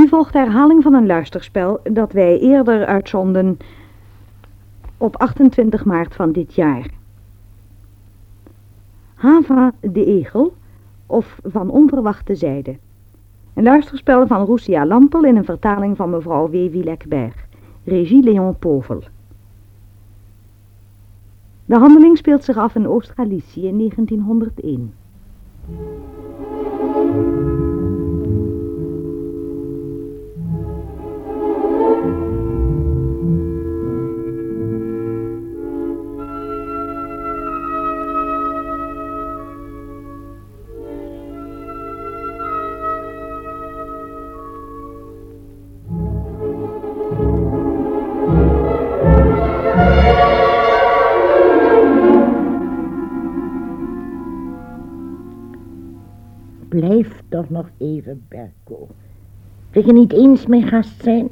Nu volgt de herhaling van een luisterspel dat wij eerder uitzonden op 28 maart van dit jaar. Hava de Egel of Van Onverwachte Zijde. Een luisterspel van Roesia Lampel in een vertaling van mevrouw W. Wielekberg. Regie Leon Povel. De handeling speelt zich af in Oost-Galicië in 1901. Nog even, Berko. Wil je niet eens mijn gast zijn?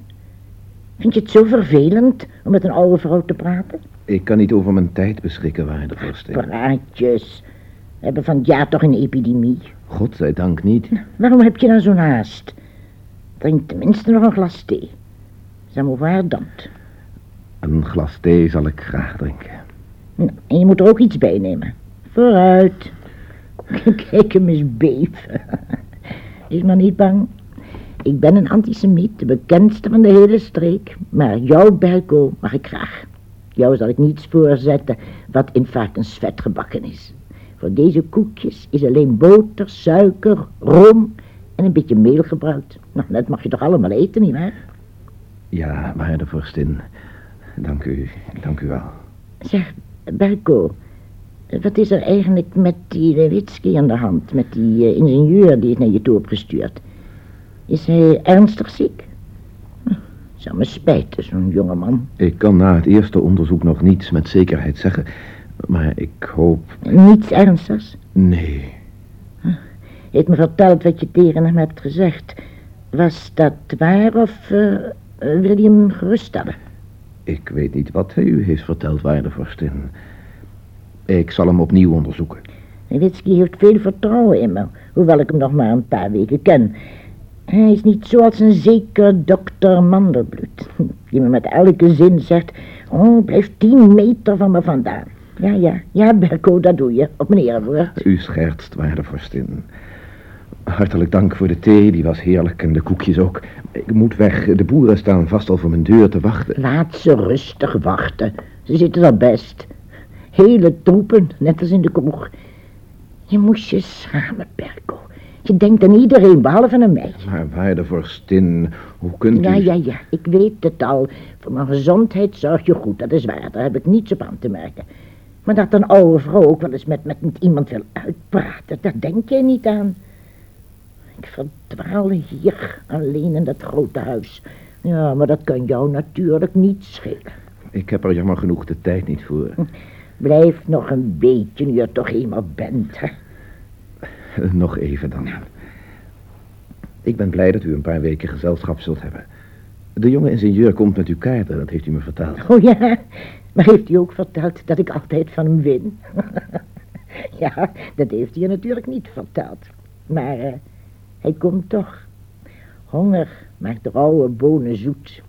Vind je het zo vervelend om met een oude vrouw te praten? Ik kan niet over mijn tijd beschikken, waarde vorstin. Praatjes. We hebben van het jaar toch een epidemie. Godzijdank niet. Waarom heb je dan zo'n haast? Drink tenminste nog een glas thee. Samovar dampt. Een glas thee zal ik graag drinken. Nou, en je moet er ook iets bij nemen. Vooruit. Kijk hem eens beven. Is maar niet bang. Ik ben een antisemiet, de bekendste van de hele streek. Maar jouw Berko mag ik graag. Jou zal ik niets voorzetten wat in varkens vet gebakken is. Voor deze koekjes is alleen boter, suiker, rom en een beetje meel gebruikt. Nou, dat mag je toch allemaal eten, nietwaar? Ja, waarde vorstin. Dank u, dank u wel. Zeg, Berko, wat is er eigenlijk met die Lewitsky aan de hand? Met die eh, ingenieur die het naar je toe heeft gestuurd? Is hij ernstig ziek? Hm, Zou me spijten, zo'n jongeman. Ik kan na het eerste onderzoek nog niets met zekerheid zeggen. Maar ik hoop... Niets ernstigs? Nee. Hij heeft me verteld wat je tegen hem hebt gezegd. Was dat waar of eh, eh, wil je hem geruststellen? Ik weet niet wat hij u heeft verteld, waarde vorstin. Ik zal hem opnieuw onderzoeken. Lewitsky heeft veel vertrouwen in me, hoewel ik hem nog maar een paar weken ken. Hij is niet zoals een zeker dokter Mandelbloed, die me met elke zin zegt, oh, blijf tien meter van me vandaan. Ja, ja, ja, Berko, dat doe je, op mijn woord. U schertst, waarde vorstin. Hartelijk dank voor de thee, die was heerlijk en de koekjes ook. Ik moet weg, de boeren staan vast al voor mijn deur te wachten. Laat ze rustig wachten, ze zitten al best. Hele troepen, net als in de kroeg. Je moest je schamen, Berko. Je denkt aan iedereen, behalve aan mij. Maar waarde vorstin, hoe kunt u... Ja, ja, ja, ik weet het al. Voor mijn gezondheid zorg je goed, dat is waar. Daar heb ik niets op aan te merken. Maar dat een oude vrouw ook wel eens met, met, met iemand wil uitpraten, daar denk jij niet aan. Ik verdwaal hier, alleen in dat grote huis. Ja, maar dat kan jou natuurlijk niet schelen. Ik heb er jammer genoeg de tijd niet voor. Blijf nog een beetje, nu je er toch eenmaal bent. Hè? Nog even dan. Ik ben blij dat u een paar weken gezelschap zult hebben. De jonge ingenieur komt met uw kaarten, dat heeft u me verteld. Oh ja, maar heeft u ook verteld dat ik altijd van hem win? ja, dat heeft hij natuurlijk niet verteld. Maar eh, hij komt toch. Honger maakt rauwe bonen zoet.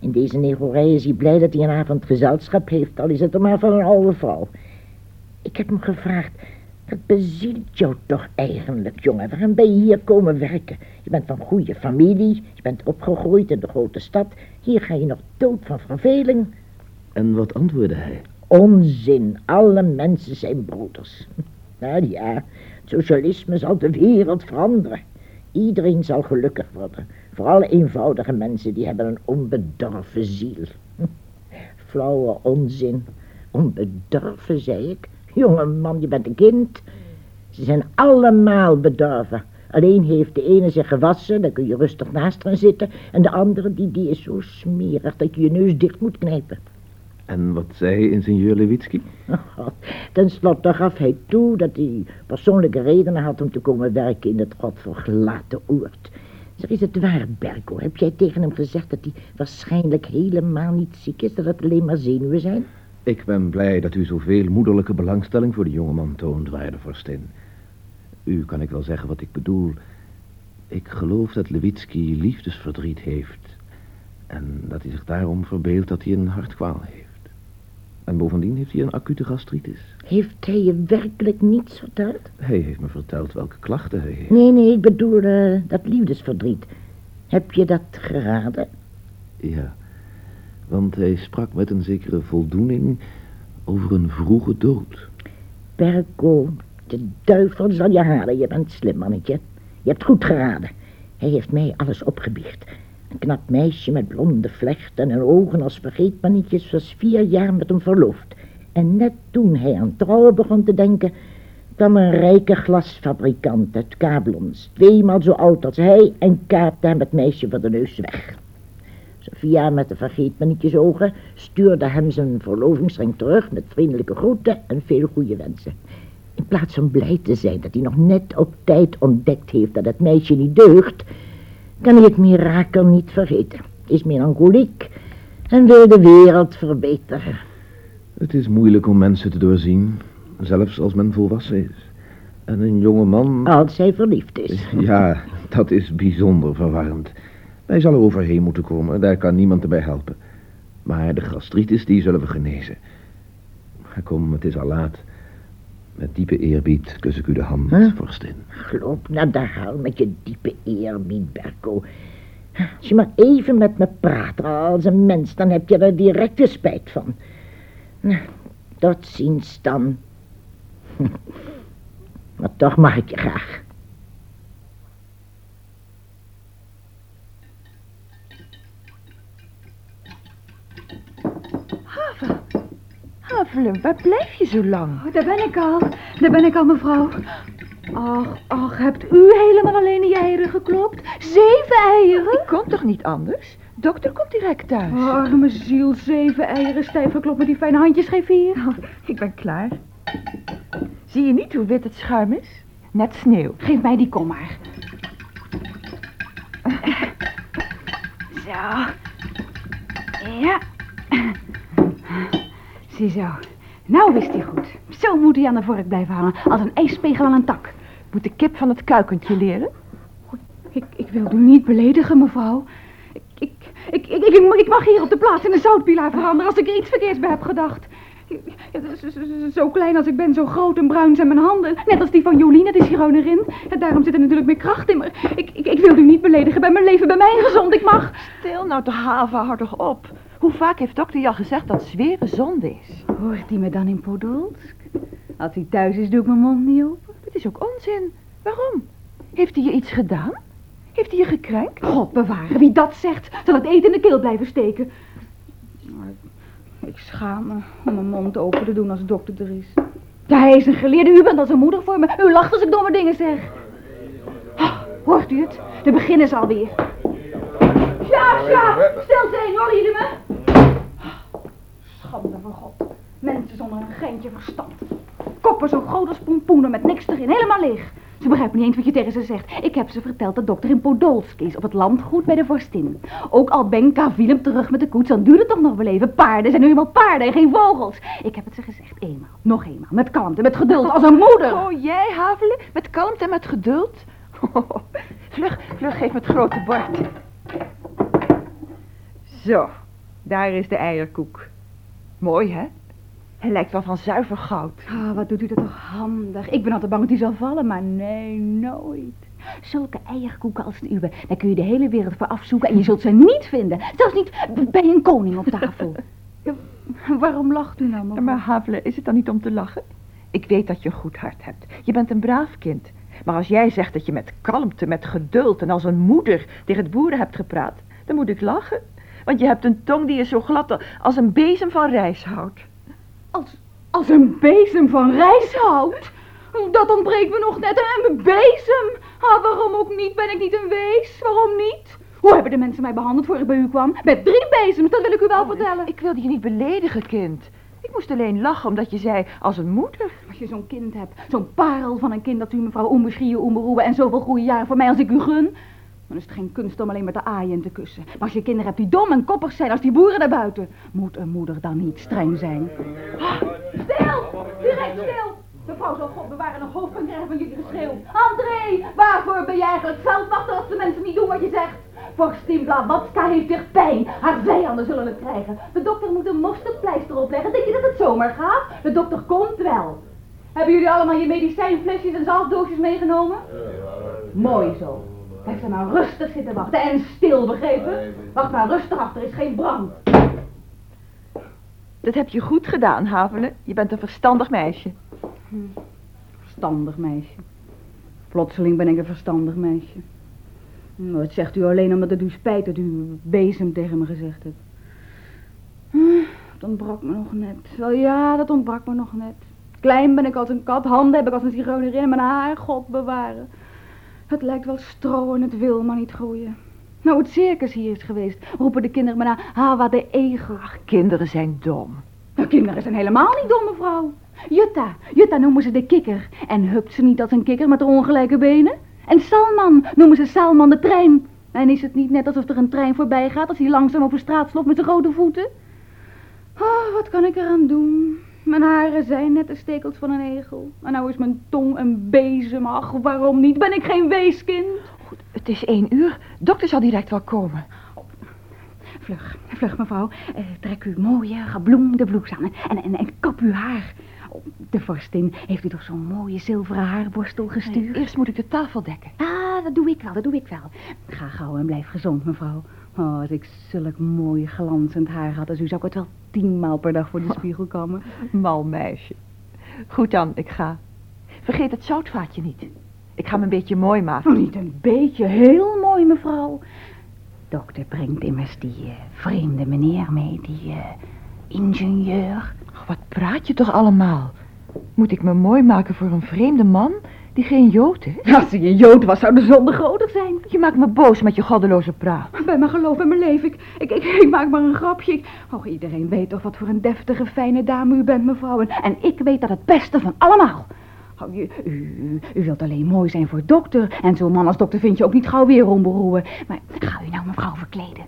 In deze negorij is hij blij dat hij een avond gezelschap heeft, al is het er maar van een oude vrouw. Ik heb hem gevraagd, wat bezielt jou toch eigenlijk, jongen? Waarom ben je hier komen werken? Je bent van goede familie, je bent opgegroeid in de grote stad. Hier ga je nog dood van verveling. En wat antwoordde hij? Onzin, alle mensen zijn broeders. Nou ja, het socialisme zal de wereld veranderen. Iedereen zal gelukkig worden. Vooral eenvoudige mensen, die hebben een onbedorven ziel. Flauwe onzin. Onbedorven, zei ik. Jonge man, je bent een kind. Ze zijn allemaal bedorven. Alleen heeft de ene zich gewassen, dan kun je rustig naast gaan zitten. En de andere, die, die is zo smerig dat je je neus dicht moet knijpen. En wat zei ingenieur Lewitsky? Oh, ten slotte gaf hij toe dat hij persoonlijke redenen had om te komen werken in het godverlaten oord. Zeg, is het waar, Berko? Heb jij tegen hem gezegd dat hij waarschijnlijk helemaal niet ziek is, dat het alleen maar zenuwen zijn? Ik ben blij dat u zoveel moederlijke belangstelling voor de jongeman toont, waarde vorstin. U kan ik wel zeggen wat ik bedoel. Ik geloof dat Lewitsky liefdesverdriet heeft. En dat hij zich daarom verbeeldt dat hij een hartkwaal heeft. En bovendien heeft hij een acute gastritis. Heeft hij je werkelijk niets verteld? Hij heeft me verteld welke klachten hij heeft. Nee, nee, ik bedoel eh, dat liefdesverdriet. Heb je dat geraden? Ja, want hij sprak met een zekere voldoening over een vroege dood. Berko, de duivel zal je halen. Je bent slim, mannetje. Je hebt goed geraden. Hij heeft mij alles opgebiecht. Een knap meisje met blonde vlechten en ogen als vergeetmannetjes was vier jaar met hem verloofd. En net toen hij aan trouwen begon te denken, kwam een rijke glasfabrikant uit Kablons, tweemaal zo oud als hij, en kaapte hem het meisje voor de neus weg. Sophia met de vergeetmannetjes ogen stuurde hem zijn verlovingsring terug met vriendelijke groeten en veel goede wensen. In plaats van blij te zijn dat hij nog net op tijd ontdekt heeft dat het meisje niet deugt, kan hij het mirakel niet vergeten. Is melancholiek en wil de wereld verbeteren. Het is moeilijk om mensen te doorzien, zelfs als men volwassen is. En een jonge man... Als hij verliefd is. Ja, dat is bijzonder verwarrend. Hij zal er overheen moeten komen, daar kan niemand erbij helpen. Maar de gastritis, die zullen we genezen. Kom, het is al laat. Met diepe eerbied kus ik u de hand, Huh? vorstin. Loop naar de haal met je diepe eerbied, Berko. Als je maar even met me praat als een mens, dan heb je er direct weer spijt van. Nou, tot ziens dan. Maar toch mag ik je graag. Havelen, waar blijf je zo lang? Oh, daar ben ik al. Daar ben ik al, mevrouw. Ach, ach, hebt u helemaal alleen die eieren geklopt? Zeven eieren? Ik kon toch niet anders? Dokter komt direct thuis. Oh, arme ziel, zeven eieren stijf geklopt met die fijne handjes, geen vier. Oh, ik ben klaar. Zie je niet hoe wit het schuim is? Net sneeuw. Geef mij die kom maar. Zo. Ja. Ziezo. Nou wist hij goed. Zo moet hij aan de vork blijven hangen, als een ijspegel aan een tak. Moet de kip van het kuikentje leren? Ik, ik wil u niet beledigen, mevrouw. Ik, ik, ik, ik, ik, ik mag hier op de plaats in een zoutpilaar veranderen als ik er iets verkeerds bij heb gedacht. Zo klein als ik ben, zo groot en bruin zijn mijn handen. Net als die van Jolien, de zigeunerin. En daarom zit er natuurlijk meer kracht in me. Ik, ik, ik wil u niet beledigen. Bij mijn leven, bij mij gezond. Ik mag... Stil nou Hava, hou toch op. Hoe vaak heeft dokter al gezegd dat zweren zonde is? Hoort hij me dan in Podolsk? Als hij thuis is, doe ik mijn mond niet open. Het is ook onzin. Waarom? Heeft hij je iets gedaan? Heeft hij je gekrenkt? God bewaren, wie dat zegt, zal het eten in de keel blijven steken. Ik schaam me om mijn mond open te doen als de dokter er is. Ja, hij is een geleerde, u bent als een moeder voor me. U lacht als ik domme dingen zeg. Ah, hoort u het? De begin is alweer. Ja, ja, stil zijn, horen jullie me? Schande van God. Mensen zonder een geintje verstand. Koppen zo groot als pompoenen met niks erin, helemaal leeg. Ze begrijpen niet eens wat je tegen ze zegt. Ik heb ze verteld dat dokter in Podolsk is, op het landgoed bij de vorstin. Ook al Benka viel hem terug met de koets, dan duurt het toch nog wel even. Paarden zijn nu eenmaal paarden en geen vogels. Ik heb het ze gezegd, eenmaal, nog eenmaal, met kalmte, met geduld, als een moeder. Oh, jij, Havelen? Met kalmte en met geduld? vlug, vlug, geef me het grote bord. Zo, daar is de eierkoek. Mooi, hè? Hij lijkt wel van zuiver goud. Ah, wat doet u dat toch handig. Ik ben altijd bang dat hij zal vallen, maar nee, nooit. Zulke eierkoeken als de uwe, daar kun je de hele wereld voor afzoeken en je zult ze niet vinden. Zelfs niet bij een koning op tafel. Ja, Waarom lacht u nou, mevrouw? Maar Havelen, is het dan niet om te lachen? Ik weet dat je een goed hart hebt. Je bent een braaf kind. Maar als jij zegt dat je met kalmte, met geduld en als een moeder tegen het boeren hebt gepraat, dan moet ik lachen. Want je hebt een tong die is zo glad als een bezem van rijshout. Als, als een bezem van rijshout? Dat ontbreekt me nog net. En een bezem? Ah, waarom ook niet? Ben ik niet een wees? Waarom niet? Hoe hebben de mensen mij behandeld voor ik bij u kwam? Met drie bezems, dat wil ik u wel vertellen. Ik wilde je niet beledigen, kind. Ik moest alleen lachen omdat je zei als een moeder. Als je zo'n kind hebt, zo'n parel van een kind dat u mevrouw onbeschieën, onberoepen en zoveel goede jaren voor mij als ik u gun, dan is het geen kunst om alleen met de aaien te kussen. Maar als je kinderen hebt die dom en koppig zijn als die boeren daarbuiten, moet een moeder dan niet streng zijn. Ah, stil! Direct stil! Mevrouw zal God bewaren een hoofdpijn krijgen van jullie geschreeuw. André, waarvoor ben je eigenlijk veldwachter als de mensen niet doen wat je zegt? Vorstin Blawatska heeft weer pijn. Haar vijanden zullen het krijgen. De dokter moet een mosterdpleister opleggen. Denk je dat het zomaar gaat? De dokter komt wel. Hebben jullie allemaal je medicijnflesjes en zalfdoosjes meegenomen? Mooi zo. Blijf dan nou rustig zitten wachten en stil, begrepen? Wacht maar rustig af, er is geen brand. Dat heb je goed gedaan, Havelen. Je bent een verstandig meisje. Verstandig meisje. Plotseling ben ik een verstandig meisje. Hm, Dat zegt u alleen omdat het u spijt dat u bezem tegen me gezegd hebt. Hm, Dat ontbrak me nog net. Wel ja, dat ontbrak me nog net. Klein ben ik als een kat, handen heb ik als een zigeunerin en mijn haar, God bewaren. Het lijkt wel stro en het wil maar niet groeien. Nou, het circus hier is geweest, roepen de kinderen me na, Hawa de egel. Ach, kinderen zijn dom. Nou, kinderen zijn helemaal niet dom, mevrouw. Jutta, Jutta noemen ze de kikker. En hupt ze niet als een kikker met de ongelijke benen? En Salman noemen ze Salman de trein. En is het niet net alsof er een trein voorbij gaat als hij langzaam over straat slopt met zijn grote voeten? Oh, wat kan ik eraan doen? Mijn haren zijn net de stekels van een egel. En nou is mijn tong een bezem. Ach, waarom niet? Ben ik geen weeskind? Goed, het is één uur. Dokter zal direct wel komen. Vlug, vlug mevrouw. Eh, trek uw mooie gebloemde blouse aan en, en, en kap uw haar. Oh, de vorstin heeft u toch zo'n mooie zilveren haarborstel gestuurd? Eerst moet ik de tafel dekken. Ah, dat doe ik wel, dat doe ik wel. Ga gauw en blijf gezond, mevrouw. Oh, als ik zulk mooi glanzend haar had als u, zou ik het wel tienmaal per dag voor de spiegel kammen. Mal meisje. Goed dan, ik ga. Vergeet het zoutvaatje niet. Ik ga me een beetje mooi maken. Oh, niet een beetje, heel mooi, mevrouw. Dokter brengt immers die eh, vreemde meneer mee, die eh, ingenieur. Wat praat je toch allemaal? Moet ik me mooi maken voor een vreemde man die geen Jood is? Als hij een jood was, zou de zonde groter zijn. Je maakt me boos met je goddeloze praat. Bij mijn geloof en mijn leven, ik, ik, ik, ik maak maar een grapje. Ik- oh, iedereen weet toch wat voor een deftige, fijne dame u bent, mevrouw. En, en ik weet dat het beste van allemaal. Oh, u, u, u- wilt alleen mooi zijn voor dokter. En zo'n man als dokter vind je ook niet gauw weer omberoeien. Maar ga u nou mevrouw verkleden.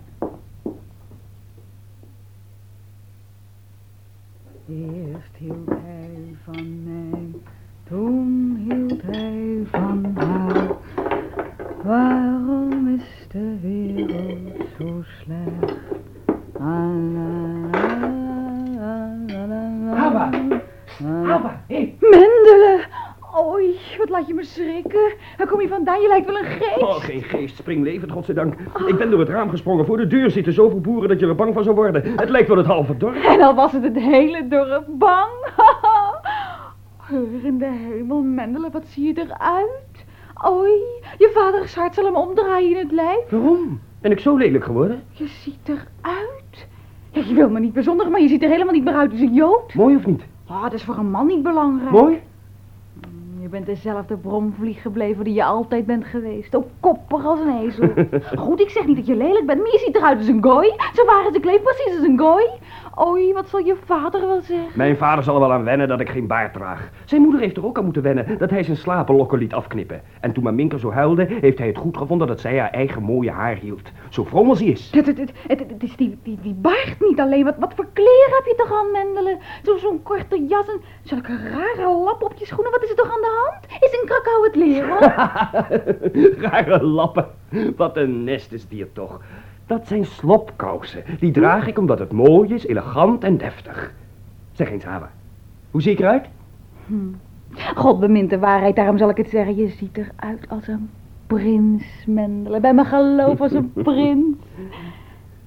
Eerst hield hij van mij, toen hield hij van haar. Waarom is de wereld zo slecht? Haba, Haba, hé. Mendelen! Oei, wat laat je me schrikken. Waar kom je vandaan? Je lijkt wel een geest. Oh, geen geest, springlevend, godzijdank. Ik ben door het raam gesprongen. Voor de deur zitten zoveel boeren dat je er bang van zou worden. Het lijkt wel het halve dorp. En al was het het hele dorp bang. Heur in de hemel, Mendelen, wat zie je eruit? Oei, je vaders hart zal hem omdraaien in het lijf. Waarom? Ben ik zo lelijk geworden? Je ziet eruit. Ja, je wil me niet bezonderen, maar je ziet er helemaal niet meer uit als een jood. Mooi of niet? Ah, dat is voor een man niet belangrijk. Mooi? Je bent dezelfde bromvlieg gebleven die je altijd bent geweest. Ook koppig als een ezel. Goed, ik zeg niet dat je lelijk bent, maar je ziet eruit als een gooi. Zo waren ze kleed precies als een gooi. Oei, wat zal je vader wel zeggen? Mijn vader zal er wel aan wennen dat ik geen baard draag. Zijn moeder heeft er ook aan moeten wennen dat hij zijn slapenlokken liet afknippen. En toen mijn minker zo huilde, heeft hij het goed gevonden dat zij haar eigen mooie haar hield. Zo vroom als hij is. Het, het, het, het, het is die, die, die baard niet alleen. Wat, wat voor kleren heb je toch aan, Mendelen? Zo, zo'n korte jas en zulke rare lap op je schoenen. Wat is er toch aan de hand? Is een krakau het leren? Rare lappen. Wat een nest is die er toch. Dat zijn slopkousen. Die draag ik omdat het mooi is, elegant en deftig. Zeg eens, Hava. Hoe zie ik eruit? God bemint de waarheid, daarom zal ik het zeggen. Je ziet eruit als een prins, Mendelen. Bij mijn geloof als een prins.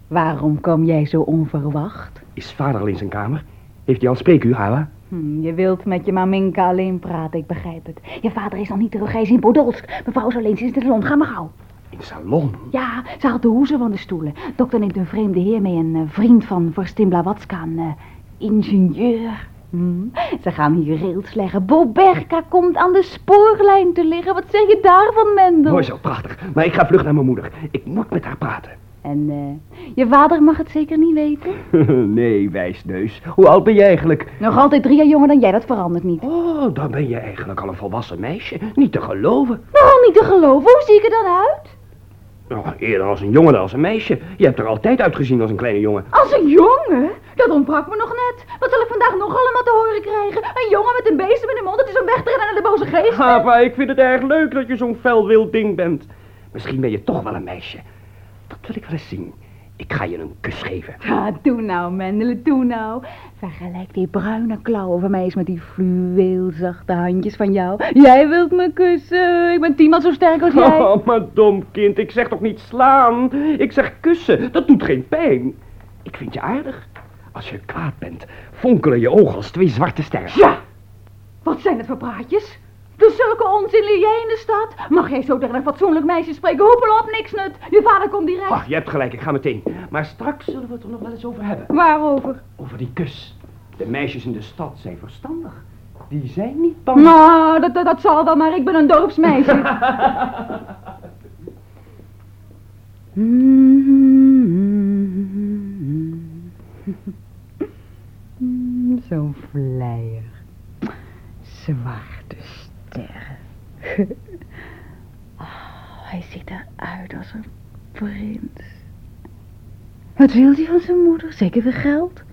Waarom kom jij zo onverwacht? Is vader al in zijn kamer? Heeft hij al spreekuur, Hava? Hm, je wilt met je maminka alleen praten, ik begrijp het. Je vader is nog niet terug, hij is in Podolsk. Mevrouw is alleen sinds de salon, ga maar gauw. In het salon? Ja, ze had de hoezen van de stoelen. Dokter neemt een vreemde heer mee, een eh, vriend van vorstin Blawatska, een eh, ingenieur. Hm, Ze gaan hier rails leggen. Boberka komt aan de spoorlijn te liggen. Wat zeg je daarvan, Mendel? Mooi zo, prachtig. Maar ik ga vlug naar mijn moeder. Ik moet met haar praten. En eh, je vader mag het zeker niet weten? nee, wijsneus. Hoe oud ben je eigenlijk? Nog altijd drie jaar jonger dan jij, dat verandert niet. Oh, dan ben je eigenlijk al een volwassen meisje. Niet te geloven. Waarom niet te geloven? Hoe zie ik er dan uit? Oh, eerder als een jongen dan als een meisje. Je hebt er altijd uitgezien als een kleine jongen. Als een jongen? Dat ontbrak me nog net. Wat zal ik vandaag nog allemaal te horen krijgen? Een jongen met een bezem in de mond, het is een wegrennen naar de boze geest. Hava, ik vind het erg leuk dat je zo'n fel wild ding bent. Misschien ben je toch wel een meisje. Wil ik wel eens zien. Ik ga je een kus geven. Ja, doe nou, Mendele, doe nou. Vergelijk die bruine klauwen van mij eens met die fluweelzachte handjes van jou. Jij wilt me kussen. Ik ben tienmaal zo sterk als jij. Oh, maar dom kind, ik zeg toch niet slaan? Ik zeg kussen, dat doet geen pijn. Ik vind je aardig. Als je kwaad bent, fonkelen je ogen als twee zwarte sterren. Ja! Wat zijn het voor praatjes? Dus zulke onzin leer jij in de stad? Mag jij zo tegen een fatsoenlijk meisje spreken? Hoepel op, niks nut. Je vader komt direct. Ach, je hebt gelijk, ik ga meteen. Maar straks zullen we het er nog wel eens over hebben. Waarover? Over die kus. De meisjes in de stad zijn verstandig. Die zijn niet bang. Nou, dat, dat, dat zal wel, maar ik ben een dorpsmeisje. Zo'n vleier. Zwarte hij ziet eruit als een prins. Wat wil hij van zijn moeder? Zeker weer geld?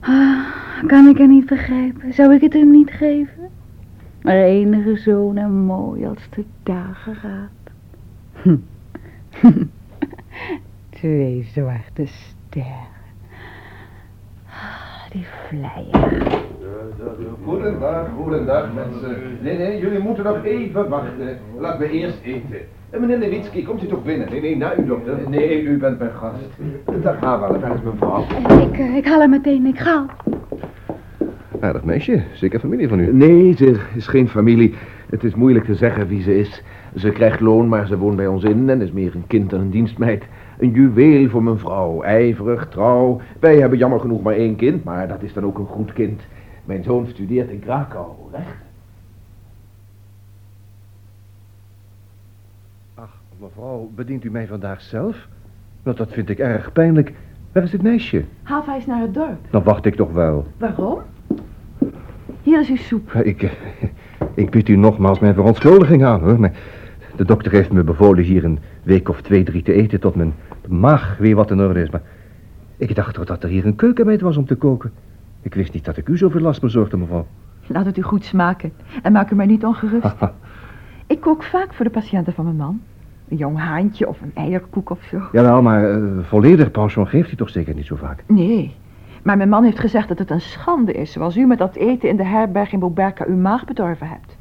Ah, kan ik er niet begrijpen. Zou ik het hem niet geven? Maar enige zoon en mooi als de. Hm. Twee zwarte sterren. Ah, die vleier. Goedendag, goedendag mensen. Nee, nee, jullie moeten nog even wachten. Laten we eerst eten. En meneer Lewitski, komt u toch binnen? Nee, nee, naar u dokter. Nee, u bent mijn gast. Dag Havel, daar is mijn vrouw. Ik, eh, ik haal hem meteen, ik ga. Aardig meisje, zeker familie van u? Nee, ze is geen familie. Het is moeilijk te zeggen wie ze is. Ze krijgt loon, maar ze woont bij ons in en is meer een kind dan een dienstmeid. Een juweel voor mijn vrouw, ijverig, trouw. Wij hebben jammer genoeg maar één kind, maar dat is dan ook een goed kind. Mijn zoon studeert in Krakau, recht. Ach, mevrouw, bedient u mij vandaag zelf? Want dat vind ik erg pijnlijk. Waar is het meisje? Hava is naar het dorp. Dan wacht ik toch wel. Waarom? Hier is uw soep. Ik, eh, ik bied u nogmaals mijn verontschuldiging aan, hoor. Maar de dokter heeft me bevolen hier een week of twee, drie te eten... tot mijn maag weer wat in orde is. Maar ik dacht toch dat er hier een keukenmeid was om te koken. Ik wist niet dat ik u zoveel last bezorgde, mevrouw. Laat het u goed smaken. En maak u mij niet ongerust. Ik kook vaak voor de patiënten van mijn man. Een jong haantje of een eierkoek of zo. Jawel, maar eh, volledig pension geeft u toch zeker niet zo vaak? Nee. Maar mijn man heeft gezegd dat het een schande is... zoals u met dat eten in de herberg in Boberka uw maag bedorven hebt.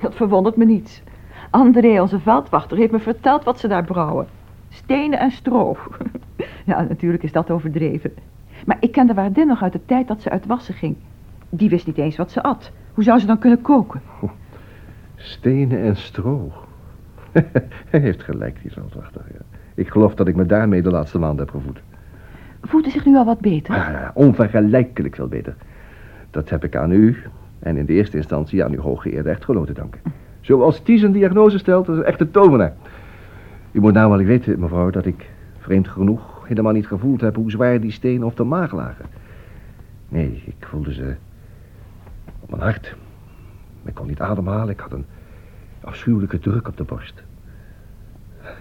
Dat verwondert me niets. André, onze veldwachter, heeft me verteld wat ze daar brouwen. Stenen en stro. ja, natuurlijk is dat overdreven. Maar ik ken de waardin nog uit de tijd dat ze uit wassen ging. Die wist niet eens wat ze at. Hoe zou ze dan kunnen koken? Stenen en stro. Hij heeft gelijk, die veldwachter. Ja. Ik geloof dat ik me daarmee de laatste maand heb gevoed. Voelt u zich nu al wat beter? Ah, onvergelijkelijk veel beter. Dat heb ik aan u en in de eerste instantie aan uw hooggeëerde echtgenoot te danken. Zoals Ties een diagnose stelt, dat is echt een tovenaar. U moet namelijk weten, mevrouw, dat ik vreemd genoeg helemaal niet gevoeld heb hoe zwaar die stenen op de maag lagen. Nee, ik voelde ze op mijn hart. Ik kon niet ademhalen, ik had een afschuwelijke druk op de borst.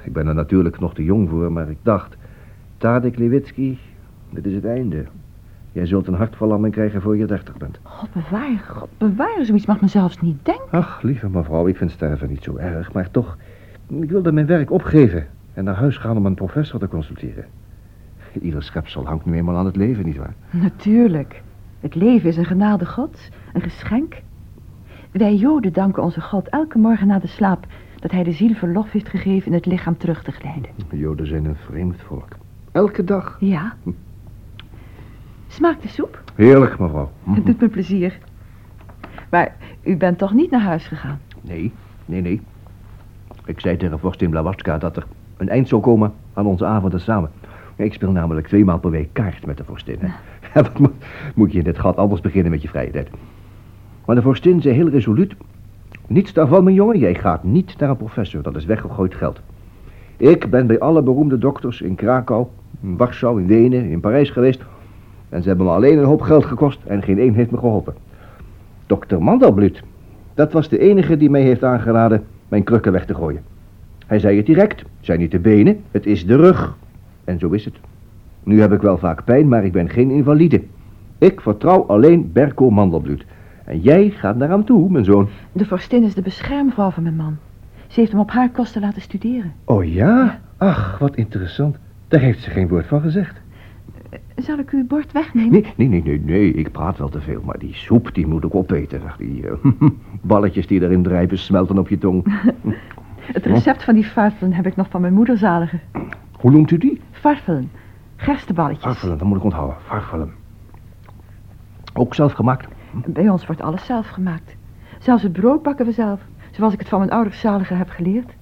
Ik ben er natuurlijk nog te jong voor, maar ik dacht... Tadek Lewitsky, dit is het einde. Jij zult een hartverlamming krijgen voor je dertig bent. God bewaar, God bewaar, zoiets mag me zelfs niet denken. Ach, lieve mevrouw, ik vind sterven niet zo erg, maar toch... Ik wilde mijn werk opgeven en naar huis gaan om een professor te consulteren. Ieder schepsel hangt nu eenmaal aan het leven, nietwaar? Natuurlijk. Het leven is een genade gods, een geschenk. Wij joden danken onze God elke morgen na de slaap... dat hij de ziel verlof heeft gegeven in het lichaam terug te glijden. Joden zijn een vreemd volk. Elke dag. Ja. Smaakt de soep? Heerlijk, mevrouw. Het doet me plezier. Maar u bent toch niet naar huis gegaan? Nee, nee, nee. Ik zei tegen vorstin Blawatska dat er een eind zou komen aan onze avonden samen. Ik speel namelijk twee maal per week kaart met de vorstin. hè. Wat moet, moet je in dit gat anders beginnen met je vrije tijd? Maar de vorstin zei heel resoluut... Niets daarvan, mijn jongen. Jij gaat niet naar een professor. Dat is weggegooid geld. Ik ben bij alle beroemde dokters in Krakau, in Warschau, in Wenen, in Parijs geweest... En ze hebben me alleen een hoop geld gekost en geen één heeft me geholpen. Dokter Mandelblut, dat was de enige die mij heeft aangeraden mijn krukken weg te gooien. Hij zei het direct, zijn niet de benen, het is de rug. En zo is het. Nu heb ik wel vaak pijn, maar ik ben geen invalide. Ik vertrouw alleen Berko Mandelbloed. En jij gaat naar hem toe, mijn zoon. De vorstin is de beschermvrouw van mijn man. Ze heeft hem op haar kosten laten studeren. Oh ja? Ach, wat interessant. Daar heeft ze geen woord van gezegd. Zal ik uw bord wegnemen? Nee, nee, nee, nee, nee, ik praat wel te veel, maar die soep die moet ik opeten. Die eh, balletjes die erin drijven smelten op je tong. Het recept van die farfelen heb ik nog van mijn moeder zaliger. Hoe noemt u die? Farfelen. Gersteballetjes. Farfelen, dat moet ik onthouden. Farfelen. Ook zelf gemaakt? Bij ons wordt alles zelf gemaakt. Zelfs het brood bakken we zelf, zoals ik het van mijn ouders zaliger heb geleerd.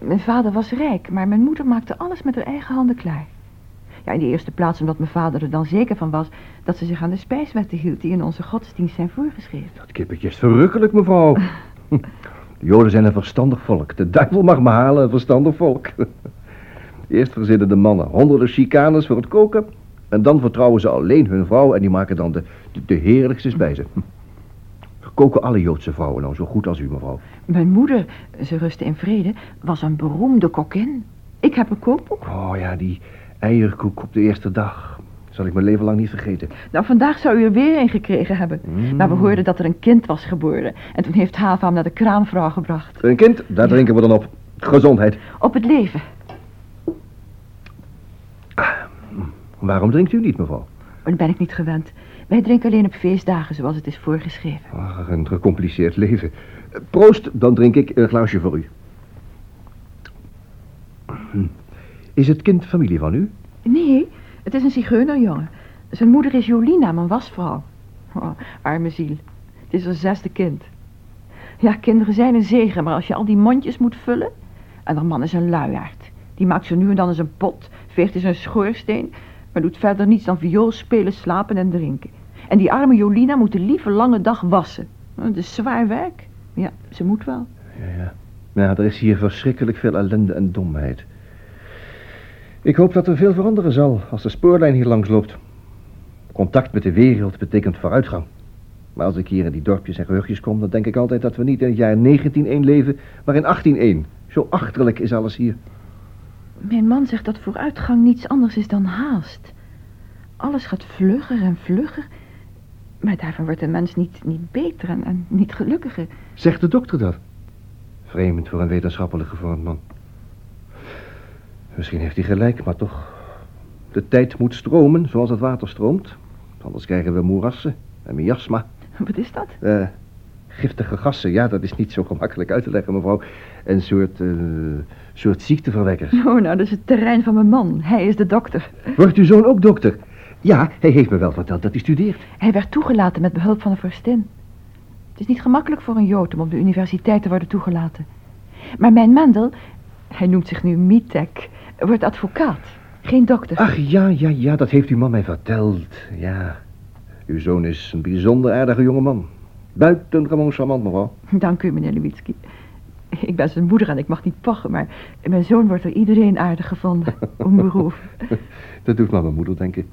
Mijn vader was rijk, maar mijn moeder maakte alles met haar eigen handen klaar. Ja, in de eerste plaats omdat mijn vader er dan zeker van was dat ze zich aan de spijswetten hield die in onze godsdienst zijn voorgeschreven. Dat kippetje is verrukkelijk, mevrouw. De Joden zijn een verstandig volk. De duivel mag me halen, een verstandig volk. Eerst verzinnen de mannen honderden chicanes voor het koken. En dan vertrouwen ze alleen hun vrouw en die maken dan de, de, de heerlijkste spijzen. Koken alle Joodse vrouwen nou zo goed als u, mevrouw? Mijn moeder, ze rustte in vrede, was een beroemde kokkin. Ik heb een kookboek. Oh ja, die eierkoek op de eerste dag. Zal ik mijn leven lang niet vergeten. Nou, vandaag zou u er weer een gekregen hebben. Mm. Maar we hoorden dat er een kind was geboren. En toen heeft Hava hem naar de kraamvrouw gebracht. Een kind, daar drinken we dan op. Gezondheid. Op het leven. Waarom drinkt u niet, mevrouw? Dat ben ik niet gewend. Wij drinken alleen op feestdagen zoals het is voorgeschreven. Ach, een gecompliceerd leven. Proost, dan drink ik een glaasje voor u. Is het kind familie van u? Nee, het is een zigeunerjongen. Zijn moeder is Jolina, mijn wasvrouw. Oh, arme ziel. Het is haar zesde kind. Ja, kinderen zijn een zegen, maar als je al die mondjes moet vullen... En dan man is een luiaard. Die maakt zo nu en dan eens een pot, veegt eens een schoorsteen... maar doet verder niets dan viool spelen, slapen en drinken. En die arme Jolina moet de lieve lange dag wassen. Dat is zwaar werk. Ja, ze moet wel. Ja, ja. Ja, er is hier verschrikkelijk veel ellende en domheid. Ik hoop dat er veel veranderen zal als de spoorlijn hier langs loopt. Contact met de wereld betekent vooruitgang. Maar als ik hier in die dorpjes en gehuchtjes kom, dan denk ik altijd dat we niet in het jaar 1901 leven, maar in 1801. Zo achterlijk is alles hier. Mijn man zegt dat vooruitgang niets anders is dan haast. Alles gaat vlugger en vlugger. Maar daarvan wordt de mens niet, niet beter en, en niet gelukkiger. Zegt de dokter dat? Vreemd voor een wetenschappelijk gevormd man. Misschien heeft hij gelijk, maar toch. De tijd moet stromen zoals het water stroomt. Anders krijgen we moerassen en miasma. Wat is dat? Eh, giftige gassen, ja, dat is niet zo gemakkelijk uit te leggen, mevrouw. Een soort, eh, soort ziekteverwekkers. Oh, nou, dat is het terrein van mijn man. Hij is de dokter. Wordt uw zoon ook dokter? Ja, hij heeft me wel verteld dat hij studeert. Hij werd toegelaten met behulp van de vorstin. Het is niet gemakkelijk voor een Jood om op de universiteit te worden toegelaten. Maar mijn Mendel, hij noemt zich nu Mitek, wordt advocaat. Geen dokter. Ach, ja, ja, ja, dat heeft uw man mij verteld. Ja, uw zoon is een bijzonder aardige jongeman. Buitengewoon charmant, mevrouw. Dank u, meneer Lewitsky. Ik ben zijn moeder en ik mag niet pochen, maar mijn zoon wordt door iedereen aardig gevonden. Onberoef. Dat doet maar mijn moeder denken.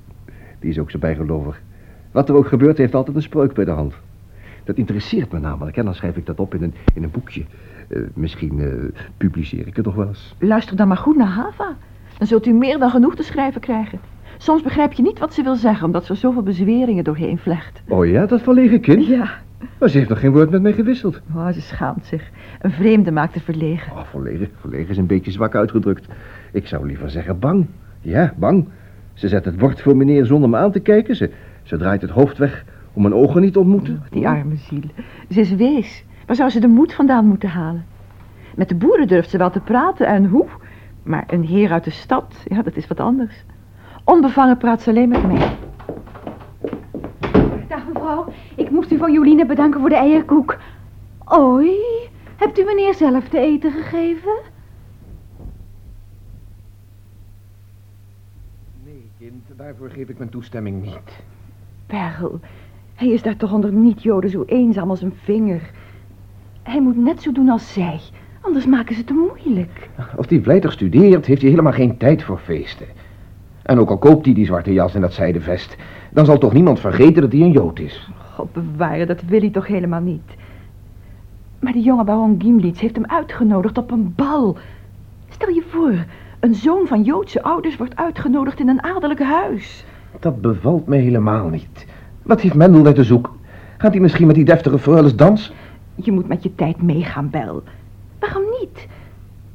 Die is ook zo bijgelovig. Wat er ook gebeurt, heeft altijd een spreuk bij de hand. Dat interesseert me namelijk en dan schrijf ik dat op in een, in een boekje. Eh, misschien eh, publiceer ik het nog wel eens. Luister dan maar goed naar Hava. Dan zult u meer dan genoeg te schrijven krijgen. Soms begrijp je niet wat ze wil zeggen, omdat ze zoveel bezweringen doorheen vlecht. Oh ja, dat verlegen kind? Ja, Maar ze heeft nog geen woord met mij gewisseld. oh, ze schaamt zich. Een vreemde maakt haar verlegen. Oh, verlegen. Verlegen is een beetje zwak uitgedrukt. Ik zou liever zeggen bang. Ja, bang. Ze zet het bord voor meneer zonder me aan te kijken. Ze, ze draait het hoofd weg om mijn ogen niet te ontmoeten. Die arme ziel. Ze is wees. Waar zou ze de moed vandaan moeten halen? Met de boeren durft ze wel te praten en hoe. Maar een heer uit de stad, ja, dat is wat anders. Onbevangen praat ze alleen met mij. Mevrouw, ik moest u van Joline bedanken voor de eierkoek. Oei, hebt u meneer zelf te eten gegeven? Nee, kind, daarvoor geef ik mijn toestemming niet. Perl, hij is daar toch onder niet-joden zo eenzaam als een vinger. Hij moet net zo doen als zij, anders maken ze het te moeilijk. Als die vlijtig studeert, heeft hij helemaal geen tijd voor feesten. En ook al koopt hij die zwarte jas en dat zijden vest, dan zal toch niemand vergeten dat hij een Jood is. God bewaren, dat wil hij toch helemaal niet. Maar die jonge baron Gimlitz heeft hem uitgenodigd op een bal. Stel je voor, een zoon van Joodse ouders wordt uitgenodigd in een adellijk huis. Dat bevalt me helemaal niet. Wat heeft Mendel daar te zoeken? Gaat hij misschien met die deftige freules dansen? Je moet met je tijd meegaan, Bel. Waarom niet?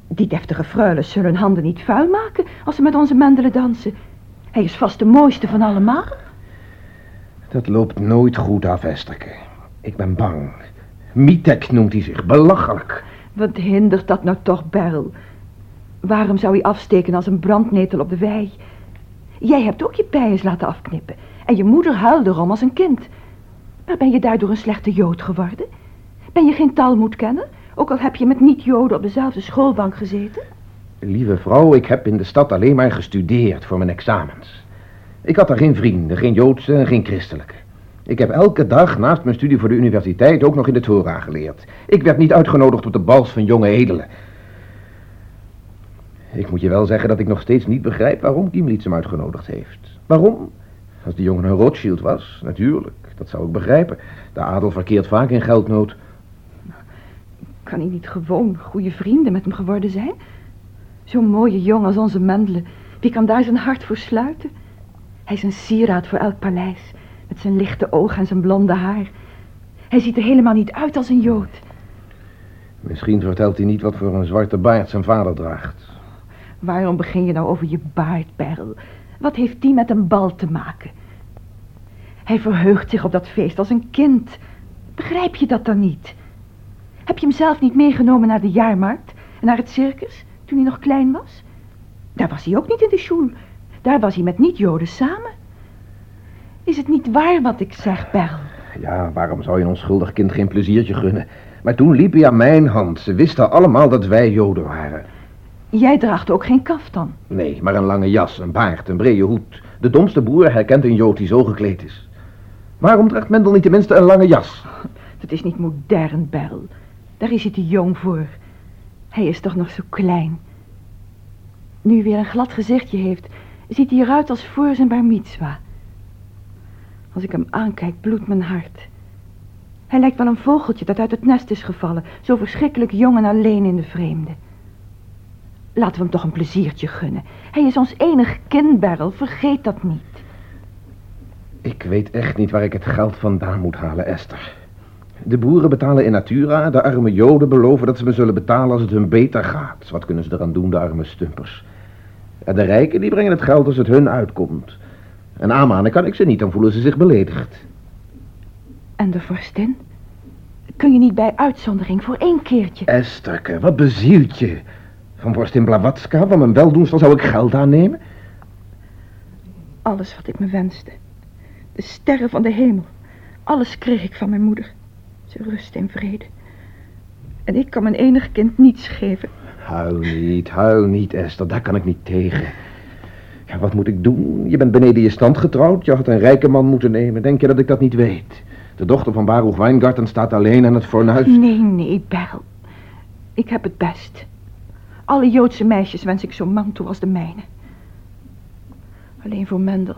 Die deftige freules zullen hun handen niet vuil maken als ze met onze Mendelen dansen. Hij is vast de mooiste van allemaal. Dat loopt nooit goed af, Esterke. Ik ben bang. Mitek noemt hij zich. Belachelijk. Wat hindert dat nou toch, Beryl? Waarom zou hij afsteken als een brandnetel op de wei? Jij hebt ook je pijens laten afknippen. En je moeder huilde erom als een kind. Maar ben je daardoor een slechte jood geworden? Ben je geen talmoedkenner? Ook al heb je met niet-joden op dezelfde schoolbank gezeten? Lieve vrouw, ik heb in de stad alleen maar gestudeerd voor mijn examens. Ik had daar geen vrienden, geen Joodse en geen christelijke. Ik heb elke dag naast mijn studie voor de universiteit ook nog in de Torah geleerd. Ik werd niet uitgenodigd op de bals van jonge edelen. Ik moet je wel zeggen dat ik nog steeds niet begrijp waarom Kiemlitz hem uitgenodigd heeft. Waarom? Als die jongen een Rothschild was, natuurlijk. Dat zou ik begrijpen. De adel verkeert vaak in geldnood. Kan hij niet gewoon goede vrienden met hem geworden zijn? Zo'n mooie jongen als onze Mendelen. Wie kan daar zijn hart voor sluiten? Hij is een sieraad voor elk paleis. Met zijn lichte ogen en zijn blonde haar. Hij ziet er helemaal niet uit als een Jood. Misschien vertelt hij niet wat voor een zwarte baard zijn vader draagt. Waarom begin je nou over je baard, Beryl? Wat heeft die met een bal te maken? Hij verheugt zich op dat feest als een kind. Begrijp je dat dan niet? Heb je hem zelf niet meegenomen naar de jaarmarkt en naar het circus toen hij nog klein was? Daar was hij ook niet in de school. Daar was hij met niet-joden samen. Is het niet waar wat ik zeg, Beryl? Ja, waarom zou je een onschuldig kind geen pleziertje gunnen? Maar toen liep hij aan mijn hand. Ze wisten allemaal dat wij joden waren. Jij draagt ook geen kaftan. Nee, maar een lange jas, een baard, een brede hoed. De domste boer herkent een jood die zo gekleed is. Waarom draagt Mendel niet tenminste een lange jas? Dat is niet modern, Beryl. Daar is hij te jong voor. Hij is toch nog zo klein. Nu weer een glad gezichtje heeft, ziet hij eruit als voor zijn bar mitzwa. Als ik hem aankijk, bloedt mijn hart. Hij lijkt wel een vogeltje dat uit het nest is gevallen, zo verschrikkelijk jong en alleen in de vreemde. Laten we hem toch een pleziertje gunnen. Hij is ons enig kind, Beryl, vergeet dat niet. Ik weet echt niet waar ik het geld vandaan moet halen, Esther. De boeren betalen in natura, de arme joden beloven dat ze me zullen betalen als het hun beter gaat. Wat kunnen ze eraan doen, de arme stumpers? En de rijken die brengen het geld als het hun uitkomt. En aanmanen kan ik ze niet, dan voelen ze zich beledigd. En de vorstin? Kun je niet bij uitzondering voor één keertje... Estherke, wat bezielt je? Van vorstin Blawatska, van mijn weldoenstel zou ik geld aannemen? Alles wat ik me wenste. De sterren van de hemel. Alles kreeg ik van mijn moeder. Ze rust in vrede. En ik kan mijn enig kind niets geven. Huil niet, huil niet, Esther, daar kan ik niet tegen. Ja, wat moet ik doen? Je bent beneden je stand getrouwd, je had een rijke man moeten nemen. Denk je dat ik dat niet weet? De dochter van Baruch Weingarten staat alleen aan het fornuis. Nee, nee, Beryl. Ik heb het best. Alle Joodse meisjes wens ik zo man toe als de mijne. Alleen voor Mendel,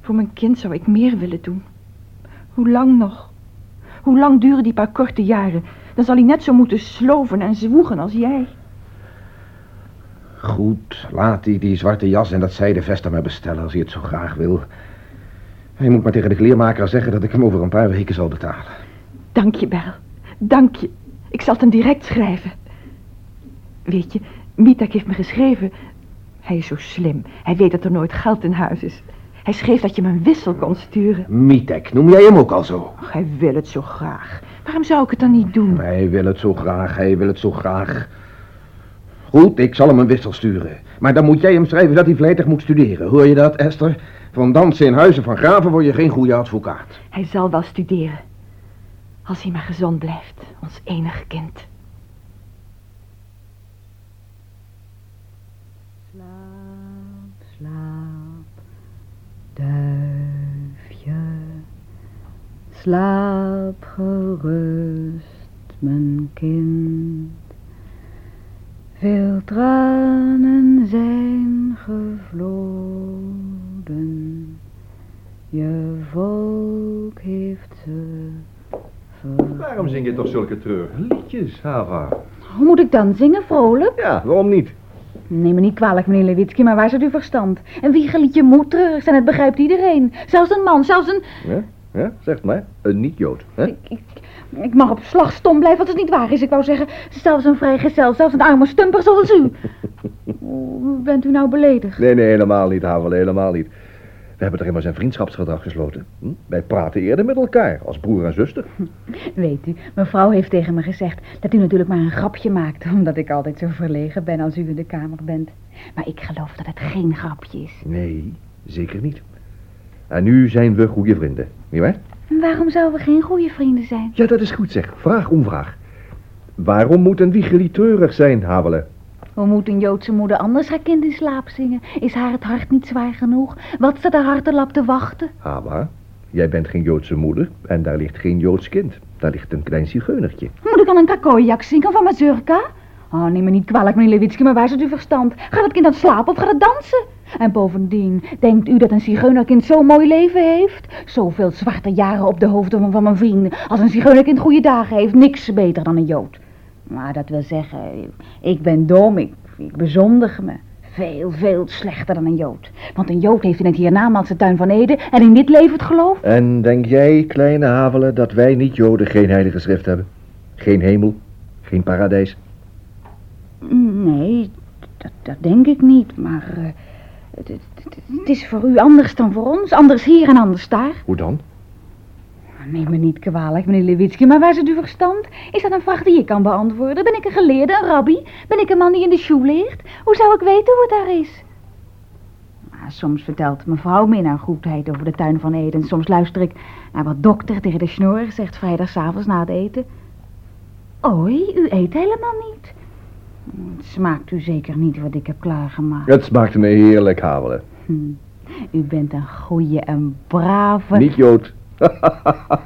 voor mijn kind zou ik meer willen doen. Hoe lang nog? Hoe lang duren die paar korte jaren? Dan zal hij net zo moeten sloven en zwoegen als jij. Goed, laat hij die zwarte jas en dat zijden vest aan mij bestellen als hij het zo graag wil. Hij moet maar tegen de kleermaker zeggen dat ik hem over een paar weken zal betalen. Dank je, Beryl. Dank je. Ik zal het hem direct schrijven. Weet je, Mitek heeft me geschreven... Hij is zo slim. Hij weet dat er nooit geld in huis is. Hij schreef dat je me een wissel kon sturen. Mitek, noem jij hem ook al zo? Ach, hij wil het zo graag. Waarom zou ik het dan niet doen? Hij wil het zo graag, hij wil het zo graag. Goed, ik zal hem een wissel sturen. Maar dan moet jij hem schrijven dat hij vlijtig moet studeren. Hoor je dat, Esther? Van dansen in huizen van graven word je geen goede advocaat. Hij zal wel studeren. Als hij maar gezond blijft, ons enige kind. Slaap, slaap, duifje. Slaap gerust, mijn kind. Veel tranen zijn gevloden. Je volk heeft ze. Waarom zing je toch zulke treurige liedjes, Hava? Hoe moet ik dan zingen, vrolijk? Ja, waarom niet? Neem me niet kwalijk, meneer Lewitsky, maar waar is het uw verstand? Een wiegeliedje moet treurig zijn, dat begrijpt iedereen. Zelfs een man, zelfs een... Ja, ja zeg maar. Een niet-Jood. Ik, ik, ik mag op slag stom blijven als het niet waar is. Ik wou zeggen, zelfs een vrijgezel, zelfs een arme stumper zoals u. Bent u nou beledigd? Nee, nee, helemaal niet, Havel, helemaal niet. We hebben er immers een vriendschapsverdrag gesloten. Hm? Wij praten eerder met elkaar, als broer en zuster. Weet u, mevrouw heeft tegen me gezegd dat u natuurlijk maar een grapje maakt, omdat ik altijd zo verlegen ben als u in de kamer bent. Maar ik geloof dat het geen grapje is. Nee, zeker niet. En nu zijn we goede vrienden, nietwaar? Waarom zouden we geen goede vrienden zijn? Ja, dat is goed zeg. Vraag om vraag. Waarom moet een wiegelied treurig zijn, Havelen? Hoe moet een Joodse moeder anders haar kind in slaap zingen? Is haar het hart niet zwaar genoeg? Wat staat haar hartelap te wachten? Haba, jij bent geen Joodse moeder en daar ligt geen Joods kind. Daar ligt een klein zigeunertje. Moet ik al een kakooiak zingen van Mazurka? Oh, neem me niet kwalijk, meneer Lewitsky, maar waar is het uw verstand? Gaat het kind het slapen of gaat het dansen? En bovendien, denkt u dat een zigeunerkind zo'n mooi leven heeft? Zoveel zwarte jaren op de hoofden van, van mijn vrienden. Als een zigeunerkind goede dagen heeft, niks beter dan een Jood. Maar dat wil zeggen, ik ben dom, ik, ik bezondig me. Veel, veel slechter dan een Jood. Want een Jood heeft in het hiernamaals de tuin van Eden en in dit leven het geloof. En denk jij, kleine Havelen, dat wij niet-Joden geen heilige schrift hebben? Geen hemel, geen paradijs? Nee, dat, dat denk ik niet, maar eh, het, het- het- het is voor u anders dan voor ons. Anders hier en anders daar. Hoe dan? Neem me niet kwalijk, meneer Lewitsky, maar waar het uw verstand? Is dat een vraag die ik kan beantwoorden? Ben ik een geleerde, een rabbi? Ben ik een man die in de school leert? Hoe zou ik weten hoe het daar is? Maar soms vertelt mevrouw me in haar goedheid over de tuin van Eden. Soms luister ik naar wat dokter tegen de snor zegt vrijdagavonds na het eten. Oei, u eet helemaal niet. Het smaakt u zeker niet wat ik heb klaargemaakt. Het smaakte me heerlijk, Havelen. Hm. U bent een goeie en brave... Niet-Jood.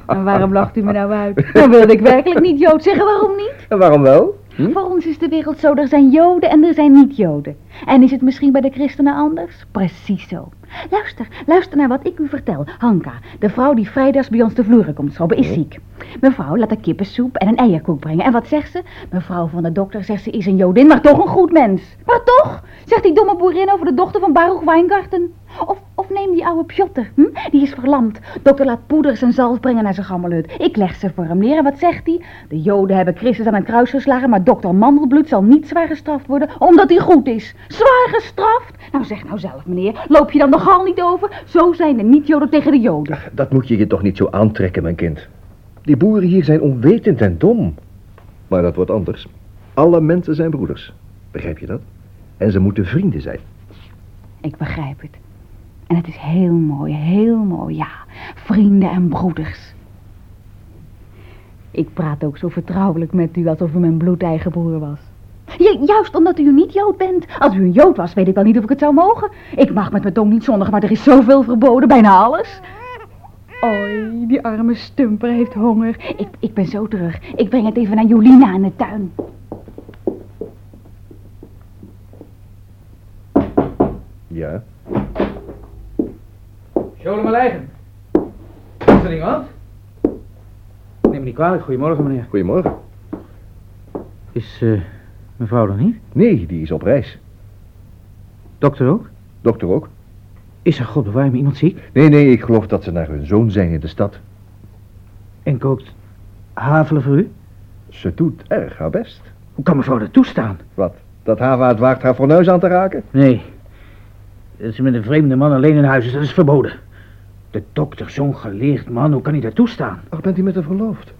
En waarom lacht u me nou uit? Dan wilde ik werkelijk niet Jood zeggen, waarom niet? En waarom wel? Hm? Voor ons is de wereld zo, er zijn Joden en er zijn niet-Joden. En is het misschien bij de christenen anders? Precies zo. Luister, luister naar wat ik u vertel. Hanka, de vrouw die vrijdags bij ons de vloeren komt schrobben, is ziek. Mevrouw laat een kippensoep en een eierkoek brengen. En wat zegt ze? Mevrouw van de dokter zegt ze is een Jodin, maar toch een goed mens. Maar toch, zegt die domme boerin over de dochter van Baruch Weingarten. Of, of neem die oude Pjotter, hm? die is verlamd. Dokter laat poeders en zalf brengen naar zijn gammelhut. Ik leg ze voor hem neer en wat zegt hij? De Joden hebben Christus aan het kruis geslagen, maar dokter Mandelbloed zal niet zwaar gestraft worden, omdat hij goed is. Zwaar gestraft? Nou zeg nou zelf, meneer, loop je dan nogal niet over? Zo zijn de niet-Joden tegen de Joden. Dat moet je je toch niet zo aantrekken, mijn kind. Die boeren hier zijn onwetend en dom. Maar dat wordt anders. Alle mensen zijn broeders. Begrijp je dat? En ze moeten vrienden zijn. Ik begrijp het. En het is heel mooi, heel mooi, ja. Vrienden en broeders. Ik praat ook zo vertrouwelijk met u alsof u mijn bloedeigen broer was. Juist omdat u niet Jood bent. Als u een Jood was, weet ik wel niet of ik het zou mogen. Ik mag met mijn tong niet zondigen, maar er is zoveel verboden, bijna alles. Oei, die arme stumper heeft honger. Ik, ik ben zo terug. Ik breng het even naar Jolina in de tuin. Ja. Scholen maar eigen. Is er iemand? Neem me niet kwalijk. Goedemorgen, meneer. Goedemorgen. Is eh, mevrouw er niet? Nee, die is op reis. Dokter ook? Dokter ook? Is er, god bewaar me, iemand ziek? Nee, nee, ik geloof dat ze naar hun zoon zijn in de stad. En kookt havelen voor u? Ze doet erg haar best. Hoe kan mevrouw dat toestaan? Wat? Dat Hava het waagt haar fornuis aan te raken? Nee. Dat ze met een vreemde man alleen in huis is, dat is verboden. De dokter, zo'n geleerd man, hoe kan hij dat toestaan? Ach, bent u met haar verloofd?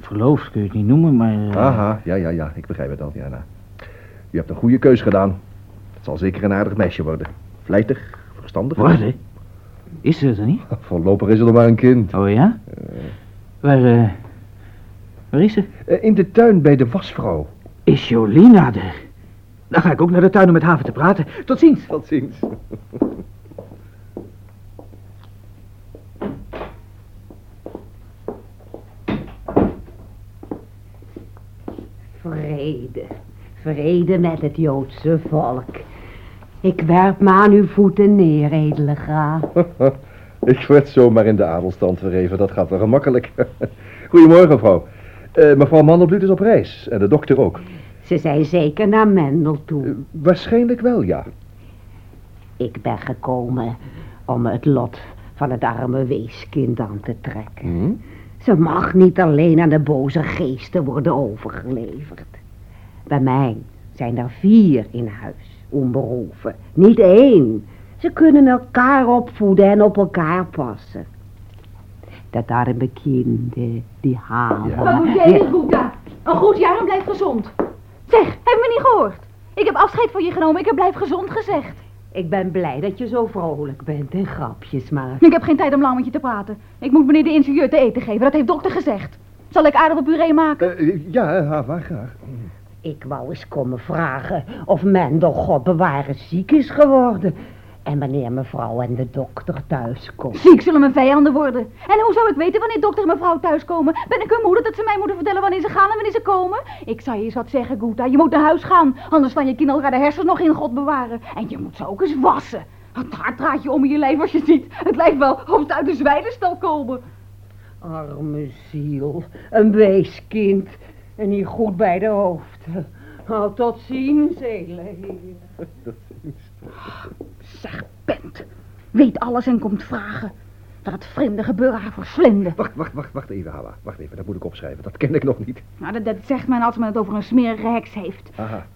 Verloofd kun je het niet noemen, maar... eh, Aha, ja, ja, ja, ik begrijp het al, ja, nou. U hebt een goede keus gedaan. Het zal zeker een aardig meisje worden. Vlijtig, verstandig. Worden? Is ze er niet? Voorlopig is er nog maar een kind. Oh ja? Waar, eh... Waar is ze? Eh, In de tuin bij de wasvrouw. Is Jolina er? Dan ga ik ook naar de tuin om met Haven te praten. Tot ziens. Tot ziens. Vrede. Vrede met het Joodse volk. Ik werp me aan uw voeten neer, edele graaf. ik werd zomaar in de adelstand verheven, dat gaat wel gemakkelijk. Goedemorgen, mevrouw. Eh, mevrouw Mandelbloed is op reis en de dokter ook. Ze zijn zeker naar Mendel toe. Eh, waarschijnlijk wel, ja. Ik ben gekomen om het lot van het arme weeskind aan te trekken. Hm? Ze mag niet alleen aan de boze geesten worden overgeleverd. Bij mij zijn er vier in huis, onberoven. Niet één. Ze kunnen elkaar opvoeden en op elkaar passen. Dat arme kinderen, die halen. Wat moet jij Goeda? Een goed jaar en blijf gezond. Zeg, heb je me niet gehoord? Ik heb afscheid van je genomen, ik heb blijf gezond gezegd. Ik ben blij dat je zo vrolijk bent en grapjes maakt. Ik heb geen tijd om lang met je te praten. Ik moet meneer de ingenieur te eten geven, dat heeft dokter gezegd. Zal ik aardappelpuree maken? Eh, ja, Hava, graag. Ik wou eens komen vragen of Mendel, God bewaren, ziek is geworden. En wanneer mevrouw en de dokter thuiskomt. Ziek zullen mijn vijanden worden. En hoe zou ik weten wanneer dokter en mevrouw thuiskomen? Ben ik hun moeder dat ze mij moeten vertellen wanneer ze gaan en wanneer ze komen? Ik zou je eens wat zeggen, Goeta. Je moet naar huis gaan. Anders staan je kinderen elkaar de hersens nog in God bewaren. En je moet ze ook eens wassen. Draad je om in je lijf als je ziet. Het lijkt wel of ze uit de zwijnenstal komen. Arme ziel, een weeskind. En niet goed bij de hoofd. Al tot ziens, hele heer. Serpent. Weet alles en komt vragen. Dat het vreemde gebeuren haar verslinden. Wacht, wacht, wacht, wacht even, Hava. Wacht even, dat moet ik opschrijven. Dat ken ik nog niet. Nou, dat, dat zegt men als men het over een smerige heks heeft. Aha.